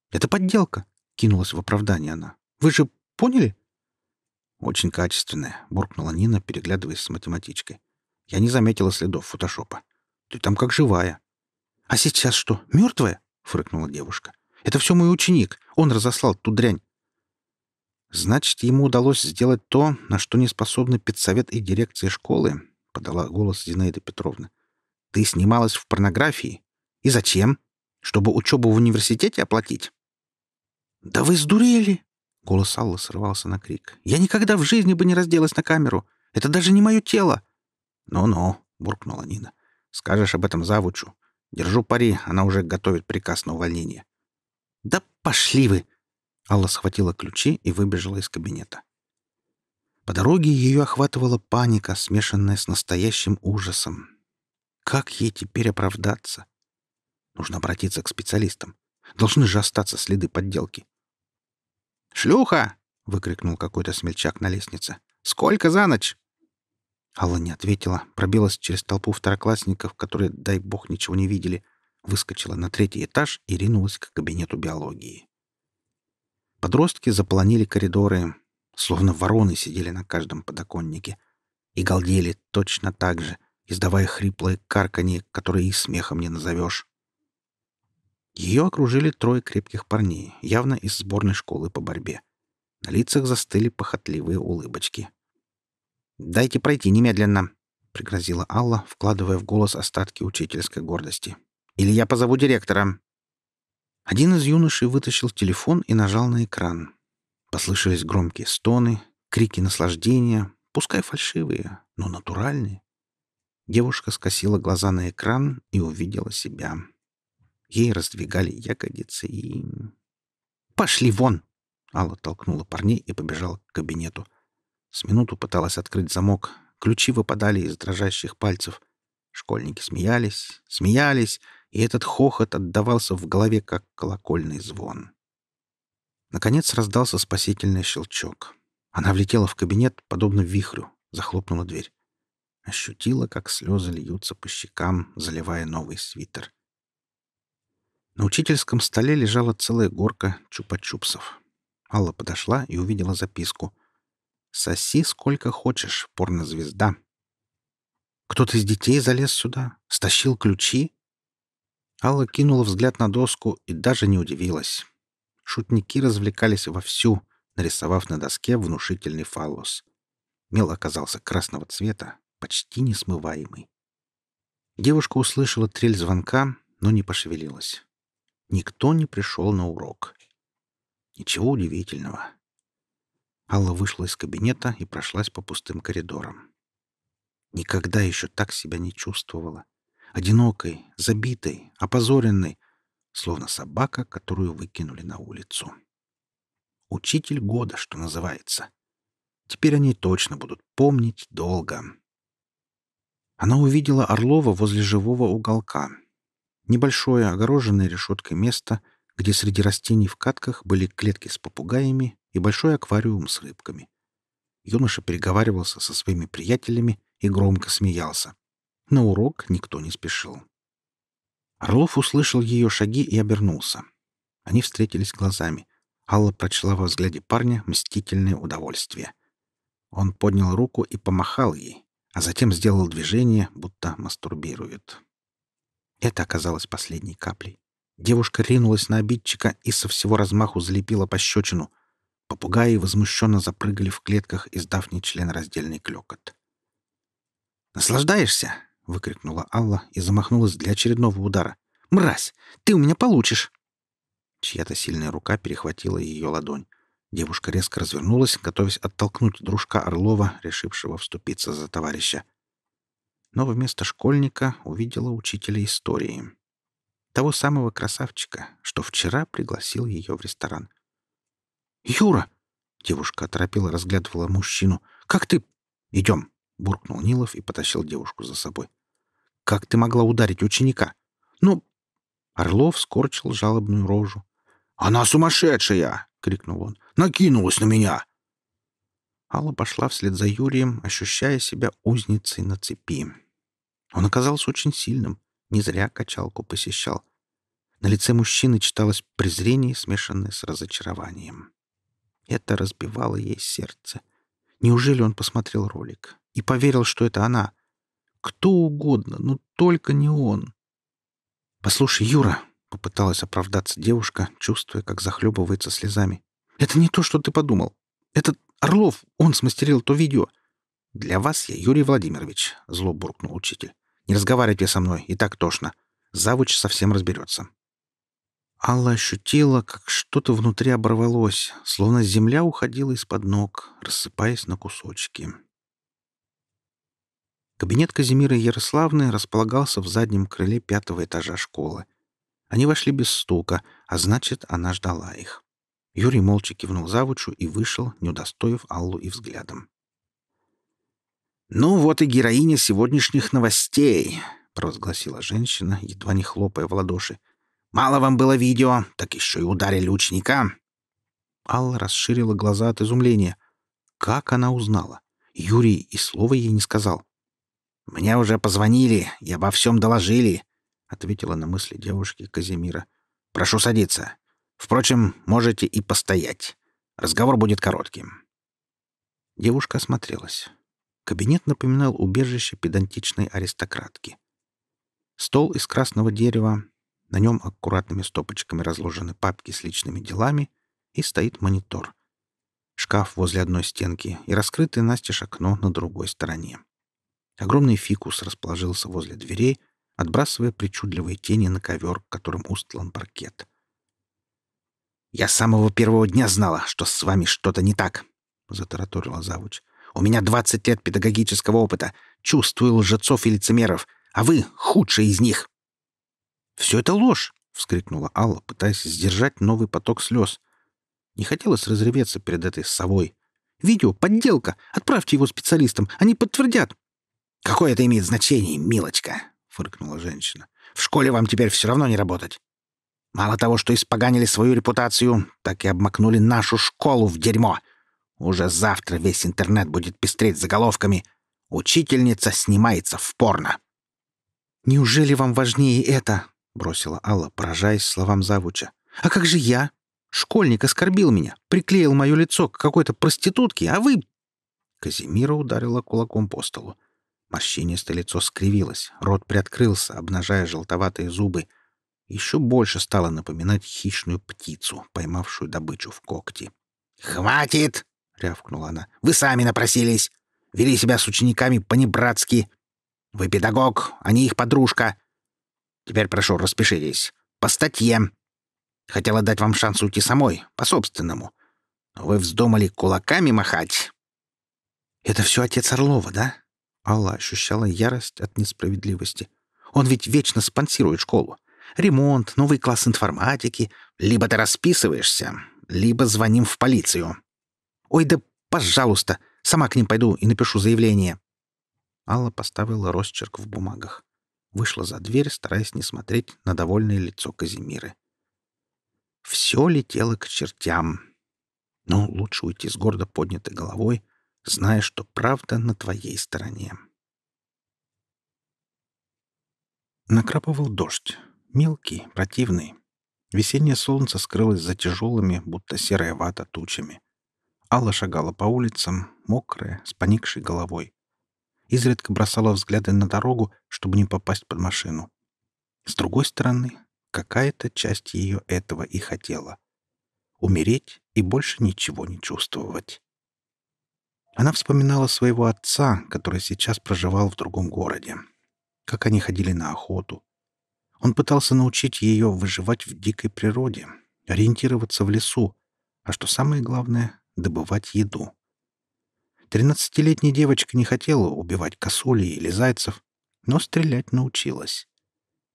«Это подделка!» — кинулась в оправдание она. «Вы же поняли?» «Очень качественная», — буркнула Нина, переглядываясь с математичкой. «Я не заметила следов фотошопа. Ты там как живая». «А сейчас что, мертвая?» — фыркнула девушка. «Это все мой ученик. Он разослал ту дрянь». «Значит, ему удалось сделать то, на что не способны педсовет и дирекция школы», — подала голос Зинаида Петровна. «Ты снималась в порнографии? И зачем? Чтобы учебу в университете оплатить?» «Да вы сдурели!» Голос Аллы срывался на крик. «Я никогда в жизни бы не разделась на камеру! Это даже не мое тело!» «Ну-ну», — буркнула Нина. «Скажешь об этом завучу. Держу пари, она уже готовит приказ на увольнение». «Да пошли вы!» Алла схватила ключи и выбежала из кабинета. По дороге ее охватывала паника, смешанная с настоящим ужасом. Как ей теперь оправдаться? Нужно обратиться к специалистам. Должны же остаться следы подделки. «Шлюха!» — выкрикнул какой-то смельчак на лестнице. «Сколько за ночь?» Алла не ответила, пробилась через толпу второклассников, которые, дай бог, ничего не видели, выскочила на третий этаж и ринулась к кабинету биологии. Подростки заполонили коридоры, словно вороны сидели на каждом подоконнике, и галдели точно так же, издавая хриплое карканье, которое и смехом не назовешь. Ее окружили трое крепких парней, явно из сборной школы по борьбе. На лицах застыли похотливые улыбочки. «Дайте пройти немедленно», — пригрозила Алла, вкладывая в голос остатки учительской гордости. «Или я позову директора». Один из юношей вытащил телефон и нажал на экран. Послышались громкие стоны, крики наслаждения, пускай фальшивые, но натуральные. Девушка скосила глаза на экран и увидела себя. Ей раздвигали ягодицы и... «Пошли вон!» Алла толкнула парней и побежала к кабинету. С минуту пыталась открыть замок. Ключи выпадали из дрожащих пальцев. Школьники смеялись, смеялись, и этот хохот отдавался в голове, как колокольный звон. Наконец раздался спасительный щелчок. Она влетела в кабинет, подобно вихрю, захлопнула дверь. Ощутила, как слезы льются по щекам, заливая новый свитер. На учительском столе лежала целая горка чупа-чупсов. Алла подошла и увидела записку. «Соси сколько хочешь, порнозвезда». «Кто-то из детей залез сюда? Стащил ключи?» Алла кинула взгляд на доску и даже не удивилась шутники развлекались вовсю, нарисовав на доске внушительный фаллос. Мел оказался красного цвета, почти несмываемый. Девушка услышала трель звонка, но не пошевелилась. Никто не пришел на урок. Ничего удивительного. Алла вышла из кабинета и прошлась по пустым коридорам. Никогда еще так себя не чувствовала. Одинокой, забитой, опозоренной, словно собака, которую выкинули на улицу. Учитель года, что называется. Теперь они точно будут помнить долго. Она увидела Орлова возле живого уголка. Небольшое, огороженное решеткой место, где среди растений в катках были клетки с попугаями и большой аквариум с рыбками. Юноша переговаривался со своими приятелями и громко смеялся. На урок никто не спешил. Орлов услышал ее шаги и обернулся. Они встретились глазами. Алла прочла во взгляде парня мстительное удовольствие. Он поднял руку и помахал ей, а затем сделал движение, будто мастурбирует. Это оказалось последней каплей. Девушка ринулась на обидчика и со всего размаху залепила пощечину. Попугаи возмущенно запрыгали в клетках, издав нечленораздельный клёкот. «Наслаждаешься?» — выкрикнула Алла и замахнулась для очередного удара. «Мразь! Ты у меня получишь!» Чья-то сильная рука перехватила ее ладонь. Девушка резко развернулась, готовясь оттолкнуть дружка Орлова, решившего вступиться за товарища. Но вместо школьника увидела учителя истории. Того самого красавчика, что вчера пригласил ее в ресторан. «Юра!» — девушка оторопела, разглядывала мужчину. «Как ты...» «Идем!» — буркнул Нилов и потащил девушку за собой. Как ты могла ударить ученика? Ну, Орлов скорчил жалобную рожу. Она сумасшедшая, крикнул он. Накинулась на меня. Алла пошла вслед за Юрием, ощущая себя узницей на цепи. Он оказался очень сильным, не зря качалку посещал. На лице мужчины читалось презрение, смешанное с разочарованием. Это разбивало ей сердце. Неужели он посмотрел ролик и поверил, что это она? Кто угодно, но только не он. «Послушай, Юра», — попыталась оправдаться девушка, чувствуя, как захлебывается слезами. «Это не то, что ты подумал. Этот Орлов, он смастерил то видео». «Для вас я Юрий Владимирович», — зло буркнул учитель. «Не разговаривайте со мной, и так тошно. Завуч совсем разберется». Алла ощутила, как что-то внутри оборвалось, словно земля уходила из-под ног, рассыпаясь на кусочки. Кабинет Казимира Ярославны располагался в заднем крыле пятого этажа школы. Они вошли без стука, а значит, она ждала их. Юрий молча кивнул завучу и вышел, не удостоив Аллу и взглядом. «Ну вот и героиня сегодняшних новостей», — провозгласила женщина, едва не хлопая в ладоши. Мало вам было видео, так еще и ударили ученика». Алла расширила глаза от изумления. Как она узнала? Юрий и слова ей не сказал. «Мне уже позвонили и обо всем доложили», — ответила на мысли девушки Казимира. «Прошу садиться. Впрочем, можете и постоять. Разговор будет коротким». Девушка осмотрелась. Кабинет напоминал убежище педантичной аристократки. Стол из красного дерева, на нем аккуратными стопочками разложены папки с личными делами и стоит монитор. Шкаф возле одной стенки и раскрытое настежь окно на другой стороне. Огромный фикус расположился возле дверей, отбрасывая причудливые тени на ковер, которым устлан паркет. «Я с самого первого дня знала, что с вами что-то не так», — затараторила завуч. «У меня двадцать лет педагогического опыта. Чувствую лжецов и лицемеров, а вы — худший из них». «Все это ложь!» — вскрикнула Алла, пытаясь сдержать новый поток слез. Не хотелось разреветься перед этой совой. «Видео — подделка! Отправьте его специалистам, они подтвердят!» «Какое это имеет значение, милочка?» — фыркнула женщина. «В школе вам теперь все равно не работать. Мало того, что испоганили свою репутацию, так и обмакнули нашу школу в дерьмо. Уже завтра весь интернет будет пестреть заголовками «Учительница снимается в порно». «Неужели вам важнее это?» бросила Алла, поражаясь словам завуча. «А как же я? Школьник оскорбил меня, приклеил мое лицо к какой-то проститутке, а вы...» Казимира ударила кулаком по столу. Морщинистое лицо скривилось, рот приоткрылся, обнажая желтоватые зубы. Еще больше стало напоминать хищную птицу, поймавшую добычу в когти. «Хватит!» — рявкнула она. «Вы сами напросились! Вели себя с учениками по-небратски! Вы педагог, а не их подружка! Теперь прошу, распишитесь. По статье. Хотела дать вам шанс уйти самой, по-собственному. Но вы вздумали кулаками махать. Это все отец Орлова, да? Алла ощущала ярость от несправедливости. Он ведь вечно спонсирует школу. Ремонт, новый класс информатики. Либо ты расписываешься, либо звоним в полицию. Ой, да пожалуйста, сама к ним пойду и напишу заявление. Алла поставила росчерк в бумагах вышла за дверь, стараясь не смотреть на довольное лицо Казимиры. Все летело к чертям. Но лучше уйти с гордо поднятой головой, зная, что правда на твоей стороне. Накрапывал дождь. Мелкий, противный. Весеннее солнце скрылось за тяжелыми, будто серая вата, тучами. Алла шагала по улицам, мокрая, с поникшей головой изредка бросала взгляды на дорогу, чтобы не попасть под машину. С другой стороны, какая-то часть ее этого и хотела. Умереть и больше ничего не чувствовать. Она вспоминала своего отца, который сейчас проживал в другом городе. Как они ходили на охоту. Он пытался научить ее выживать в дикой природе, ориентироваться в лесу, а что самое главное — добывать еду. Тринадцатилетняя девочка не хотела убивать косулей или зайцев, но стрелять научилась.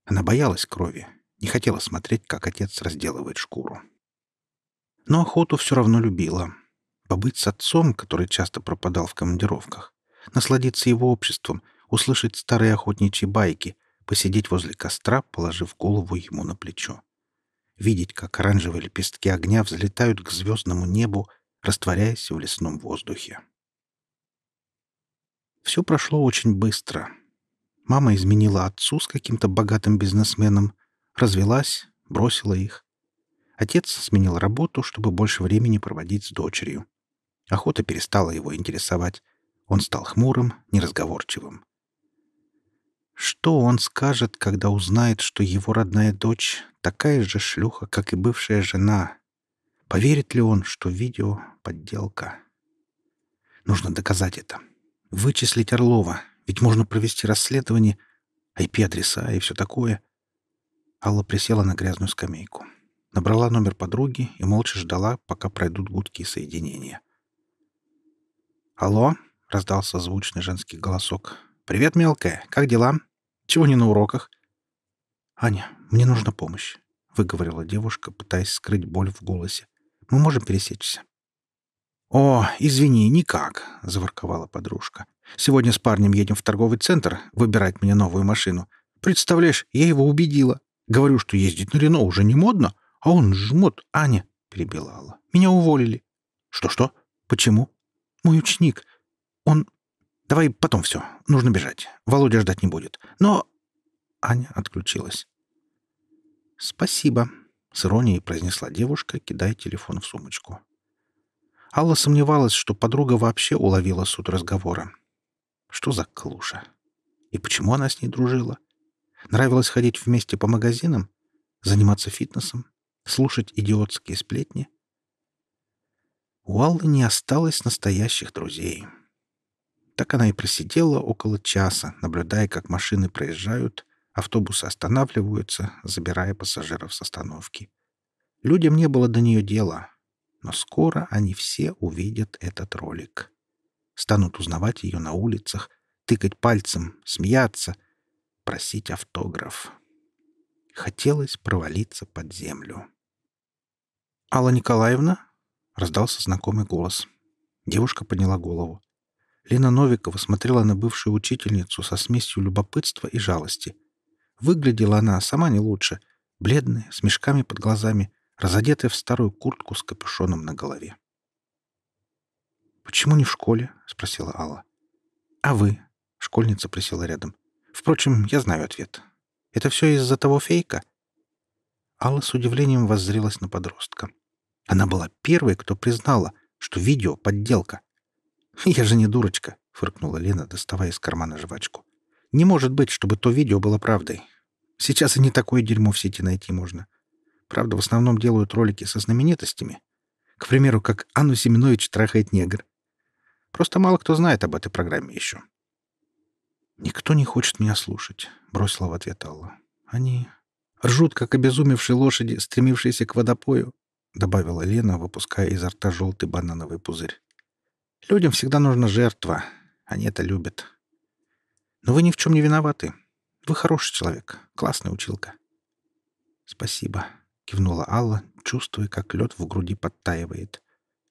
Она боялась крови, не хотела смотреть, как отец разделывает шкуру. Но охоту все равно любила. Побыть с отцом, который часто пропадал в командировках, насладиться его обществом, услышать старые охотничьи байки, посидеть возле костра, положив голову ему на плечо. Видеть, как оранжевые лепестки огня взлетают к звездному небу, растворяясь в лесном воздухе. Все прошло очень быстро. Мама изменила отцу с каким-то богатым бизнесменом, развелась, бросила их. Отец сменил работу, чтобы больше времени проводить с дочерью. Охота перестала его интересовать. Он стал хмурым, неразговорчивым. Что он скажет, когда узнает, что его родная дочь такая же шлюха, как и бывшая жена? Поверит ли он, что видео — подделка? Нужно доказать это. Вычислить Орлова, ведь можно провести расследование, IP-адреса и все такое. Алла присела на грязную скамейку. Набрала номер подруги и молча ждала, пока пройдут гудки соединения. «Алло?» — раздался звучный женский голосок. «Привет, мелкая. Как дела? Чего не на уроках?» «Аня, мне нужна помощь», — выговорила девушка, пытаясь скрыть боль в голосе. «Мы можем пересечься?» «О, извини, никак», — заворковала подружка. «Сегодня с парнем едем в торговый центр выбирать мне новую машину. Представляешь, я его убедила. Говорю, что ездить на Рено уже не модно, а он жмот. Аня, — перебила Алла, — меня уволили». «Что-что? Почему?» «Мой ученик. Он... Давай потом все. Нужно бежать. Володя ждать не будет. Но...» Аня отключилась. «Спасибо», — с иронией произнесла девушка, кидая телефон в сумочку. Алла сомневалась, что подруга вообще уловила суть разговора. Что за клуша? И почему она с ней дружила? Нравилось ходить вместе по магазинам? Заниматься фитнесом? Слушать идиотские сплетни? У Аллы не осталось настоящих друзей. Так она и просидела около часа, наблюдая, как машины проезжают, автобусы останавливаются, забирая пассажиров с остановки. Людям не было до нее дела, но скоро они все увидят этот ролик. Станут узнавать ее на улицах, тыкать пальцем, смеяться, просить автограф. Хотелось провалиться под землю. «Алла Николаевна?» — раздался знакомый голос. Девушка подняла голову. Лена Новикова смотрела на бывшую учительницу со смесью любопытства и жалости. Выглядела она сама не лучше, бледная, с мешками под глазами, разодетая в старую куртку с капюшоном на голове. «Почему не в школе?» — спросила Алла. «А вы?» — школьница присела рядом. «Впрочем, я знаю ответ. Это все из-за того фейка?» Алла с удивлением воззрелась на подростка. Она была первой, кто признала, что видео — подделка. «Я же не дурочка», — фыркнула Лена, доставая из кармана жвачку. «Не может быть, чтобы то видео было правдой. Сейчас и не такое дерьмо в сети найти можно. Правда, в основном делают ролики со знаменитостями. К примеру, как Анну Семенович трахает негр. Просто мало кто знает об этой программе еще. «Никто не хочет меня слушать», — бросила в ответ Алла. «Они ржут, как обезумевшие лошади, стремившиеся к водопою», — добавила Лена, выпуская изо рта желтый банановый пузырь. «Людям всегда нужна жертва. Они это любят. Но вы ни в чем не виноваты. Вы хороший человек, классная училка». «Спасибо», — кивнула Алла, чувствуя, как лед в груди подтаивает.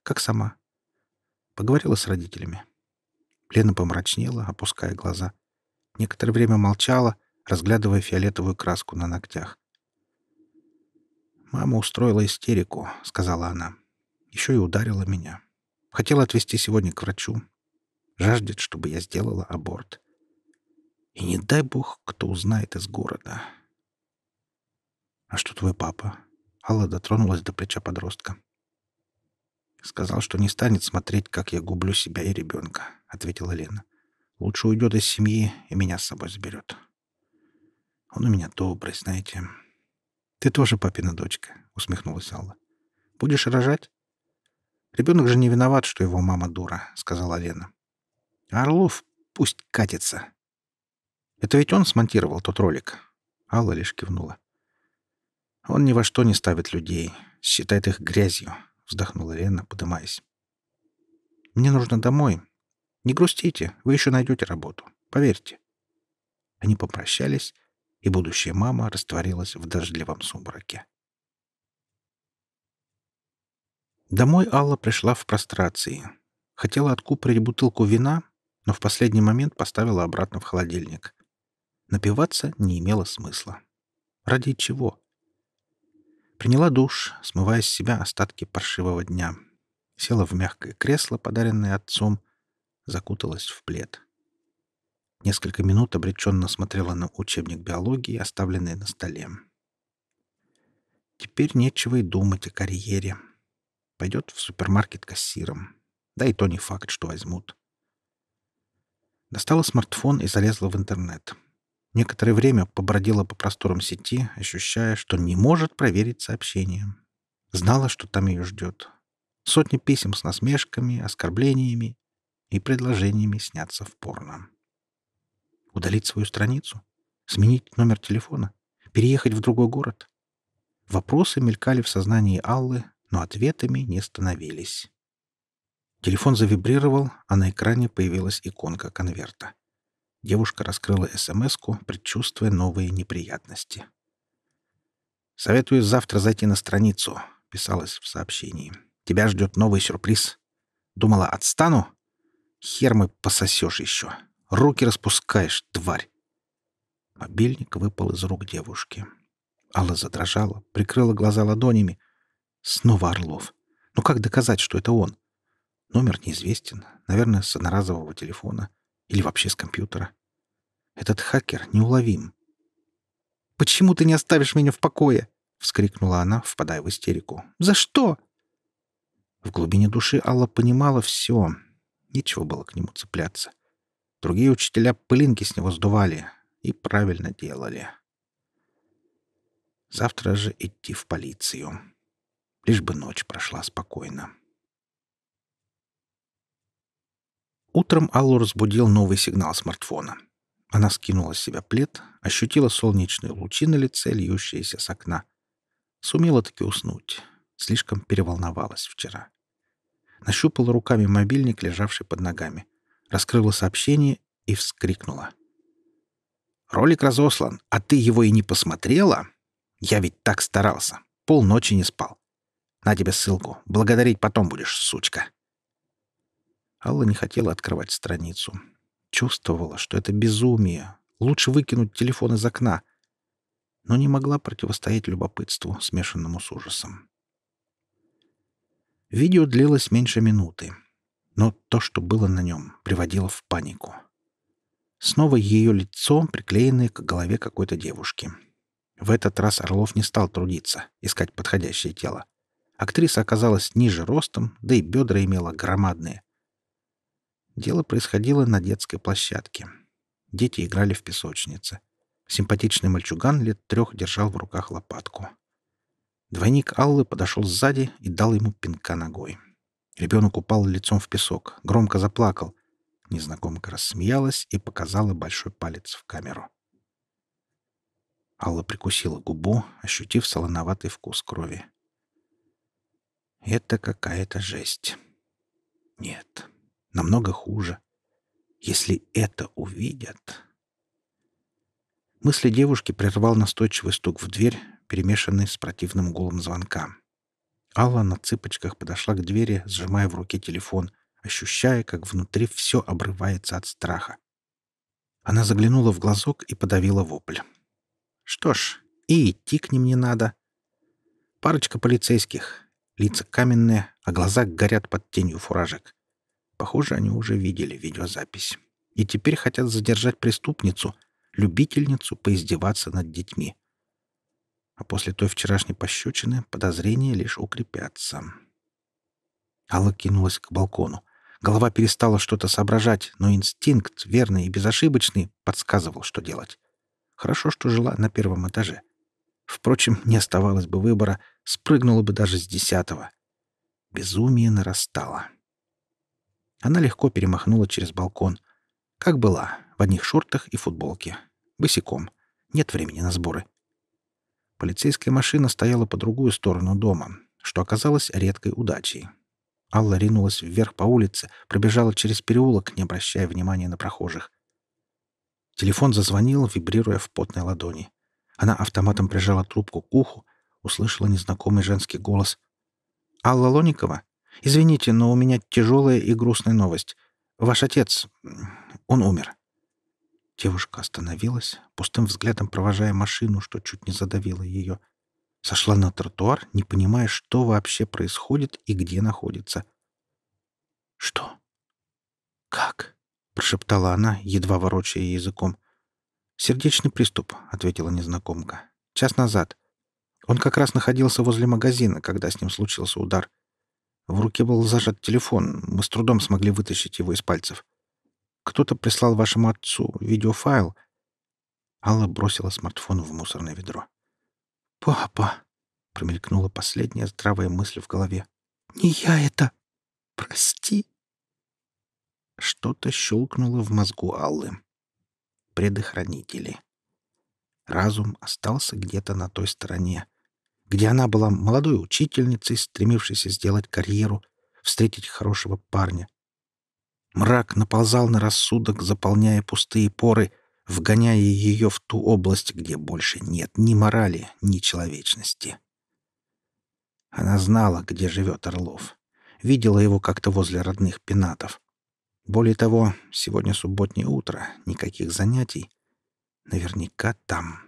«Как сама». Поговорила с родителями. Лена помрачнела, опуская глаза. Некоторое время молчала, разглядывая фиолетовую краску на ногтях. «Мама устроила истерику», — сказала она. «Еще и ударила меня. Хотела отвезти сегодня к врачу. Жаждет, чтобы я сделала аборт. И не дай бог, кто узнает из города». «А что твой папа?» Алла дотронулась до плеча подростка. «Сказал, что не станет смотреть, как я гублю себя и ребенка», — ответила Лена. «Лучше уйдет из семьи и меня с собой заберет. Он у меня добрый, знаете». «Ты тоже папина дочка», — усмехнулась Алла. «Будешь рожать?» «Ребенок же не виноват, что его мама дура», — сказала Лена. «Орлов пусть катится». «Это ведь он смонтировал тот ролик?» Алла лишь кивнула. Он ни во что не ставит людей, считает их грязью, вздохнула Лена, подымаясь. Мне нужно домой. Не грустите, вы еще найдете работу. Поверьте. Они попрощались, и будущая мама растворилась в дождливом сумраке. Домой Алла пришла в прострации. Хотела откупорить бутылку вина, но в последний момент поставила обратно в холодильник. Напиваться не имело смысла. Ради чего? Приняла душ, смывая с себя остатки паршивого дня. Села в мягкое кресло, подаренное отцом, закуталась в плед. Несколько минут обреченно смотрела на учебник биологии, оставленный на столе. Теперь нечего и думать о карьере. Пойдет в супермаркет кассиром. Да и то не факт, что возьмут. Достала смартфон и залезла в интернет. Некоторое время побродила по просторам сети, ощущая, что не может проверить сообщение. Знала, что там ее ждет. Сотни писем с насмешками, оскорблениями и предложениями сняться в порно. Удалить свою страницу? Сменить номер телефона? Переехать в другой город? Вопросы мелькали в сознании Аллы, но ответами не становились. Телефон завибрировал, а на экране появилась иконка конверта. Девушка раскрыла СМС-ку, предчувствуя новые неприятности. «Советую завтра зайти на страницу», — писалось в сообщении. «Тебя ждет новый сюрприз. Думала, отстану? Хер мы пососешь еще. Руки распускаешь, тварь!» Мобильник выпал из рук девушки. Алла задрожала, прикрыла глаза ладонями. Снова Орлов. Ну как доказать, что это он? Номер неизвестен. Наверное, с одноразового телефона. Или вообще с компьютера. Этот хакер неуловим. «Почему ты не оставишь меня в покое?» — вскрикнула она, впадая в истерику. «За что?» В глубине души Алла понимала все. Нечего было к нему цепляться. Другие учителя пылинки с него сдували и правильно делали. Завтра же идти в полицию. Лишь бы ночь прошла спокойно. Утром Аллу разбудил новый сигнал смартфона. Она скинула с себя плед, ощутила солнечные лучи на лице, льющиеся с окна. Сумела таки уснуть. Слишком переволновалась вчера. Нащупала руками мобильник, лежавший под ногами. Раскрыла сообщение и вскрикнула. «Ролик разослан, а ты его и не посмотрела?» Я ведь так старался. Полночи не спал. На тебе ссылку. Благодарить потом будешь, сучка. Алла не хотела открывать страницу. Чувствовала, что это безумие. Лучше выкинуть телефон из окна. Но не могла противостоять любопытству, смешанному с ужасом. Видео длилось меньше минуты. Но то, что было на нем, приводило в панику. Снова ее лицо, приклеенное к голове какой-то девушки. В этот раз Орлов не стал трудиться, искать подходящее тело. Актриса оказалась ниже ростом, да и бедра имела громадные. Дело происходило на детской площадке. Дети играли в песочнице. Симпатичный мальчуган лет трех держал в руках лопатку. Двойник Аллы подошел сзади и дал ему пинка ногой. Ребенок упал лицом в песок, громко заплакал. Незнакомка рассмеялась и показала большой палец в камеру. Алла прикусила губу, ощутив солоноватый вкус крови. Это какая-то жесть. Нет, намного хуже. Если это увидят... Мысли девушки прервал настойчивый стук в дверь, перемешанный с противным гулом звонка. Алла на цыпочках подошла к двери, сжимая в руке телефон, ощущая, как внутри все обрывается от страха. Она заглянула в глазок и подавила вопль. Что ж, и идти к ним не надо. Парочка полицейских. Лица каменные, а глаза горят под тенью фуражек. Похоже, они уже видели видеозапись. И теперь хотят задержать преступницу, любительницу поиздеваться над детьми. А после той вчерашней пощечины подозрения лишь укрепятся. Алла кинулась к балкону. Голова перестала что-то соображать, но инстинкт, верный и безошибочный, подсказывал, что делать. Хорошо, что жила на первом этаже. Впрочем, не оставалось бы выбора, спрыгнула бы даже с десятого. Безумие нарастало. Она легко перемахнула через балкон. Как была, в одних шортах и футболке. Босиком. Нет времени на сборы. Полицейская машина стояла по другую сторону дома, что оказалось редкой удачей. Алла ринулась вверх по улице, пробежала через переулок, не обращая внимания на прохожих. Телефон зазвонил, вибрируя в потной ладони. Она автоматом прижала трубку к уху, услышала незнакомый женский голос. «Алла Лоникова? Извините, но у меня тяжелая и грустная новость. Ваш отец... он умер». Девушка остановилась, пустым взглядом провожая машину, что чуть не задавило ее. Сошла на тротуар, не понимая, что вообще происходит и где находится. «Что? Как?» — прошептала она, едва ворочая языком. «Сердечный приступ», — ответила незнакомка. «Час назад. Он как раз находился возле магазина, когда с ним случился удар. В руке был зажат телефон. Мы с трудом смогли вытащить его из пальцев. Кто-то прислал вашему отцу видеофайл». Алла бросила смартфон в мусорное ведро. «Папа!» — промелькнула последняя здравая мысль в голове. «Не я это! Прости!» Что-то щелкнуло в мозгу Аллы. Предохранители. Разум остался где-то на той стороне. где она была молодой учительницей, стремившейся сделать карьеру, встретить хорошего парня. Мрак наползал на рассудок, заполняя пустые поры, вгоняя ее в ту область, где больше нет ни морали, ни человечности. Она знала, где живет Орлов. Видела его как-то возле родных пенатов. Более того, сегодня субботнее утро, никаких занятий. Наверняка там.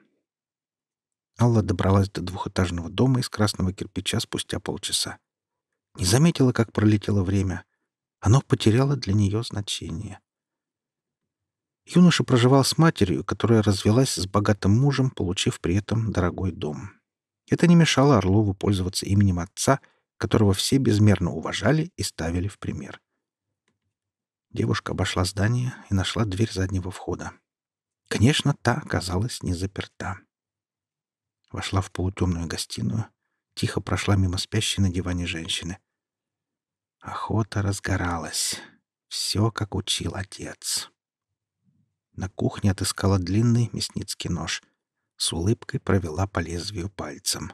Алла добралась до двухэтажного дома из красного кирпича спустя полчаса. Не заметила, как пролетело время. Оно потеряло для нее значение. Юноша проживал с матерью, которая развелась с богатым мужем, получив при этом дорогой дом. Это не мешало Орлову пользоваться именем отца, которого все безмерно уважали и ставили в пример. Девушка обошла здание и нашла дверь заднего входа. Конечно, та оказалась не заперта. Вошла в полутемную гостиную, тихо прошла мимо спящей на диване женщины. Охота разгоралась. Все, как учил отец. На кухне отыскала длинный мясницкий нож. С улыбкой провела по лезвию пальцем.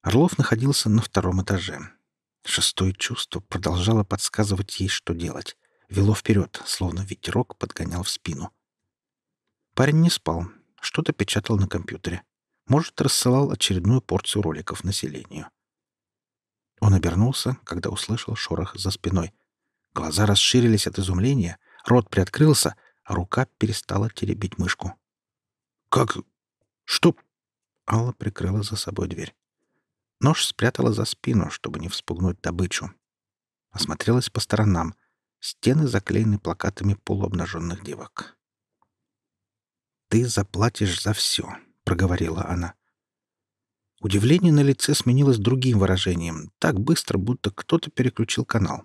Орлов находился на втором этаже. Шестое чувство продолжало подсказывать ей, что делать. Вело вперед, словно ветерок подгонял в спину. Парень не спал, что-то печатал на компьютере. Может, рассылал очередную порцию роликов населению. Он обернулся, когда услышал шорох за спиной. Глаза расширились от изумления, рот приоткрылся, а рука перестала теребить мышку. «Как? Что?» Алла прикрыла за собой дверь. Нож спрятала за спину, чтобы не вспугнуть добычу. Осмотрелась по сторонам. Стены заклеены плакатами полуобнаженных девок. «Ты заплатишь за все», проговорила она. Удивление на лице сменилось другим выражением, так быстро, будто кто-то переключил канал.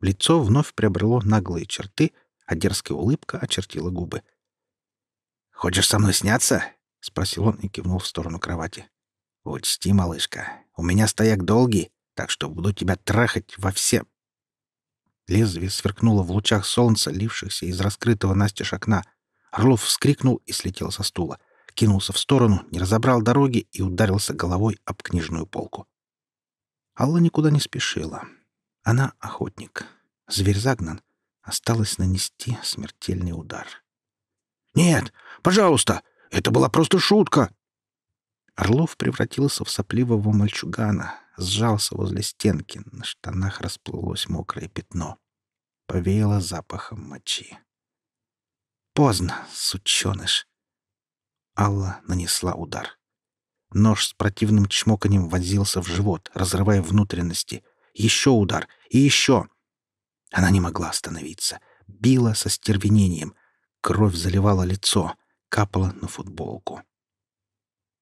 Лицо вновь приобрело наглые черты, а дерзкая улыбка очертила губы. «Хочешь со мной сняться?» — спросил он и кивнул в сторону кровати. «Учти, малышка, у меня стояк долгий, так что буду тебя трахать во все...» Лезвие сверкнуло в лучах солнца, лившихся из раскрытого настежь окна. Орлов вскрикнул и слетел со стула — кинулся в сторону, не разобрал дороги и ударился головой об книжную полку. Алла никуда не спешила. Она охотник. Зверь загнан. Осталось нанести смертельный удар. «Нет! Пожалуйста! Это была просто шутка!» Орлов превратился в сопливого мальчугана, сжался возле стенки, на штанах расплылось мокрое пятно. Повеяло запахом мочи. «Поздно, сученыш!» Алла нанесла удар. Нож с противным чмоканьем вонзился в живот, разрывая внутренности. Еще удар и еще. Она не могла остановиться. Била со стервенением. Кровь заливала лицо, капала на футболку.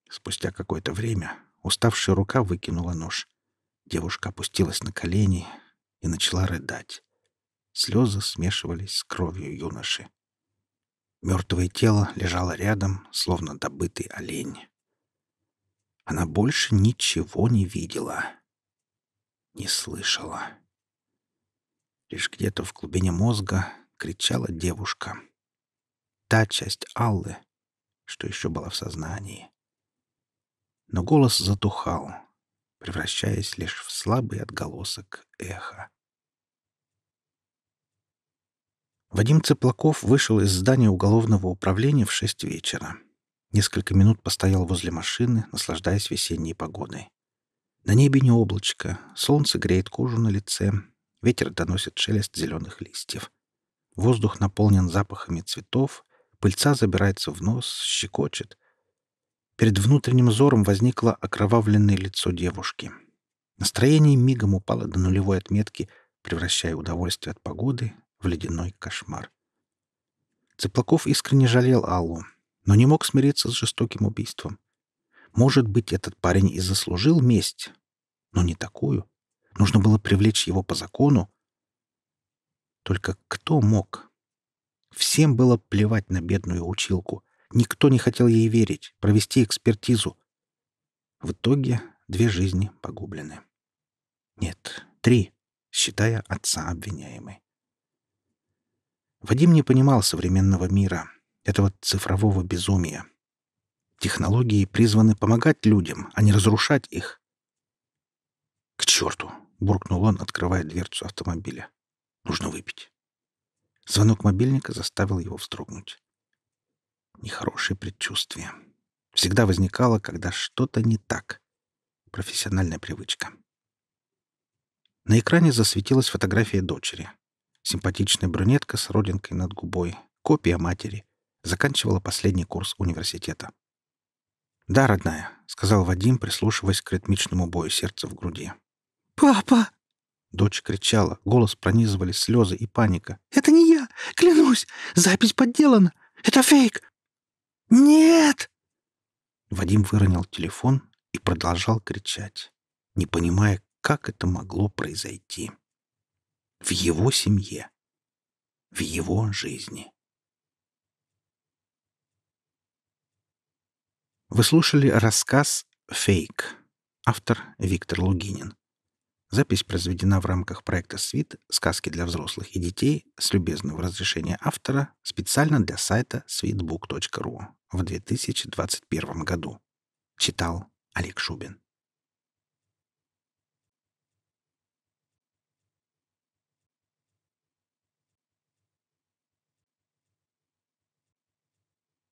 Спустя какое-то время уставшая рука выкинула нож. Девушка опустилась на колени и начала рыдать. Слезы смешивались с кровью юноши. Мертвое тело лежало рядом, словно добытый олень. Она больше ничего не видела, не слышала. Лишь где-то в глубине мозга кричала девушка. Та часть Аллы, что еще была в сознании. Но голос затухал, превращаясь лишь в слабый отголосок эха. Вадим Цыплаков вышел из здания уголовного управления в шесть вечера. Несколько минут постоял возле машины, наслаждаясь весенней погодой. На небе не облачко, солнце греет кожу на лице, ветер доносит шелест зеленых листьев. Воздух наполнен запахами цветов, пыльца забирается в нос, щекочет. Перед внутренним взором возникло окровавленное лицо девушки. Настроение мигом упало до нулевой отметки, превращая удовольствие от погоды в ледяной кошмар. Цыплаков искренне жалел Аллу, но не мог смириться с жестоким убийством. Может быть, этот парень и заслужил месть, но не такую. Нужно было привлечь его по закону. Только кто мог? Всем было плевать на бедную училку. Никто не хотел ей верить, провести экспертизу. В итоге две жизни погублены. Нет, три, считая отца обвиняемой. Вадим не понимал современного мира, этого цифрового безумия. Технологии призваны помогать людям, а не разрушать их. «К черту!» — буркнул он, открывая дверцу автомобиля. «Нужно выпить». Звонок мобильника заставил его вздрогнуть. Нехорошее предчувствие. Всегда возникало, когда что-то не так. Профессиональная привычка. На экране засветилась фотография дочери. Симпатичная брюнетка с родинкой над губой, копия матери. Заканчивала последний курс университета. «Да, родная», — сказал Вадим, прислушиваясь к ритмичному бою сердца в груди. «Папа!» Дочь кричала, голос пронизывали слезы и паника. «Это не я! Клянусь! Запись подделана! Это фейк! Нет!» Вадим выронил телефон и продолжал кричать, не понимая, как это могло произойти. В его семье, в его жизни. Вы слушали рассказ «Фейк». Автор Виктор Лугинин. Запись произведена в рамках проекта «Свит. Сказки для взрослых и детей» с любезного разрешения автора специально для сайта sweetbook.ru в 2021 году. Читал Олег Шубин.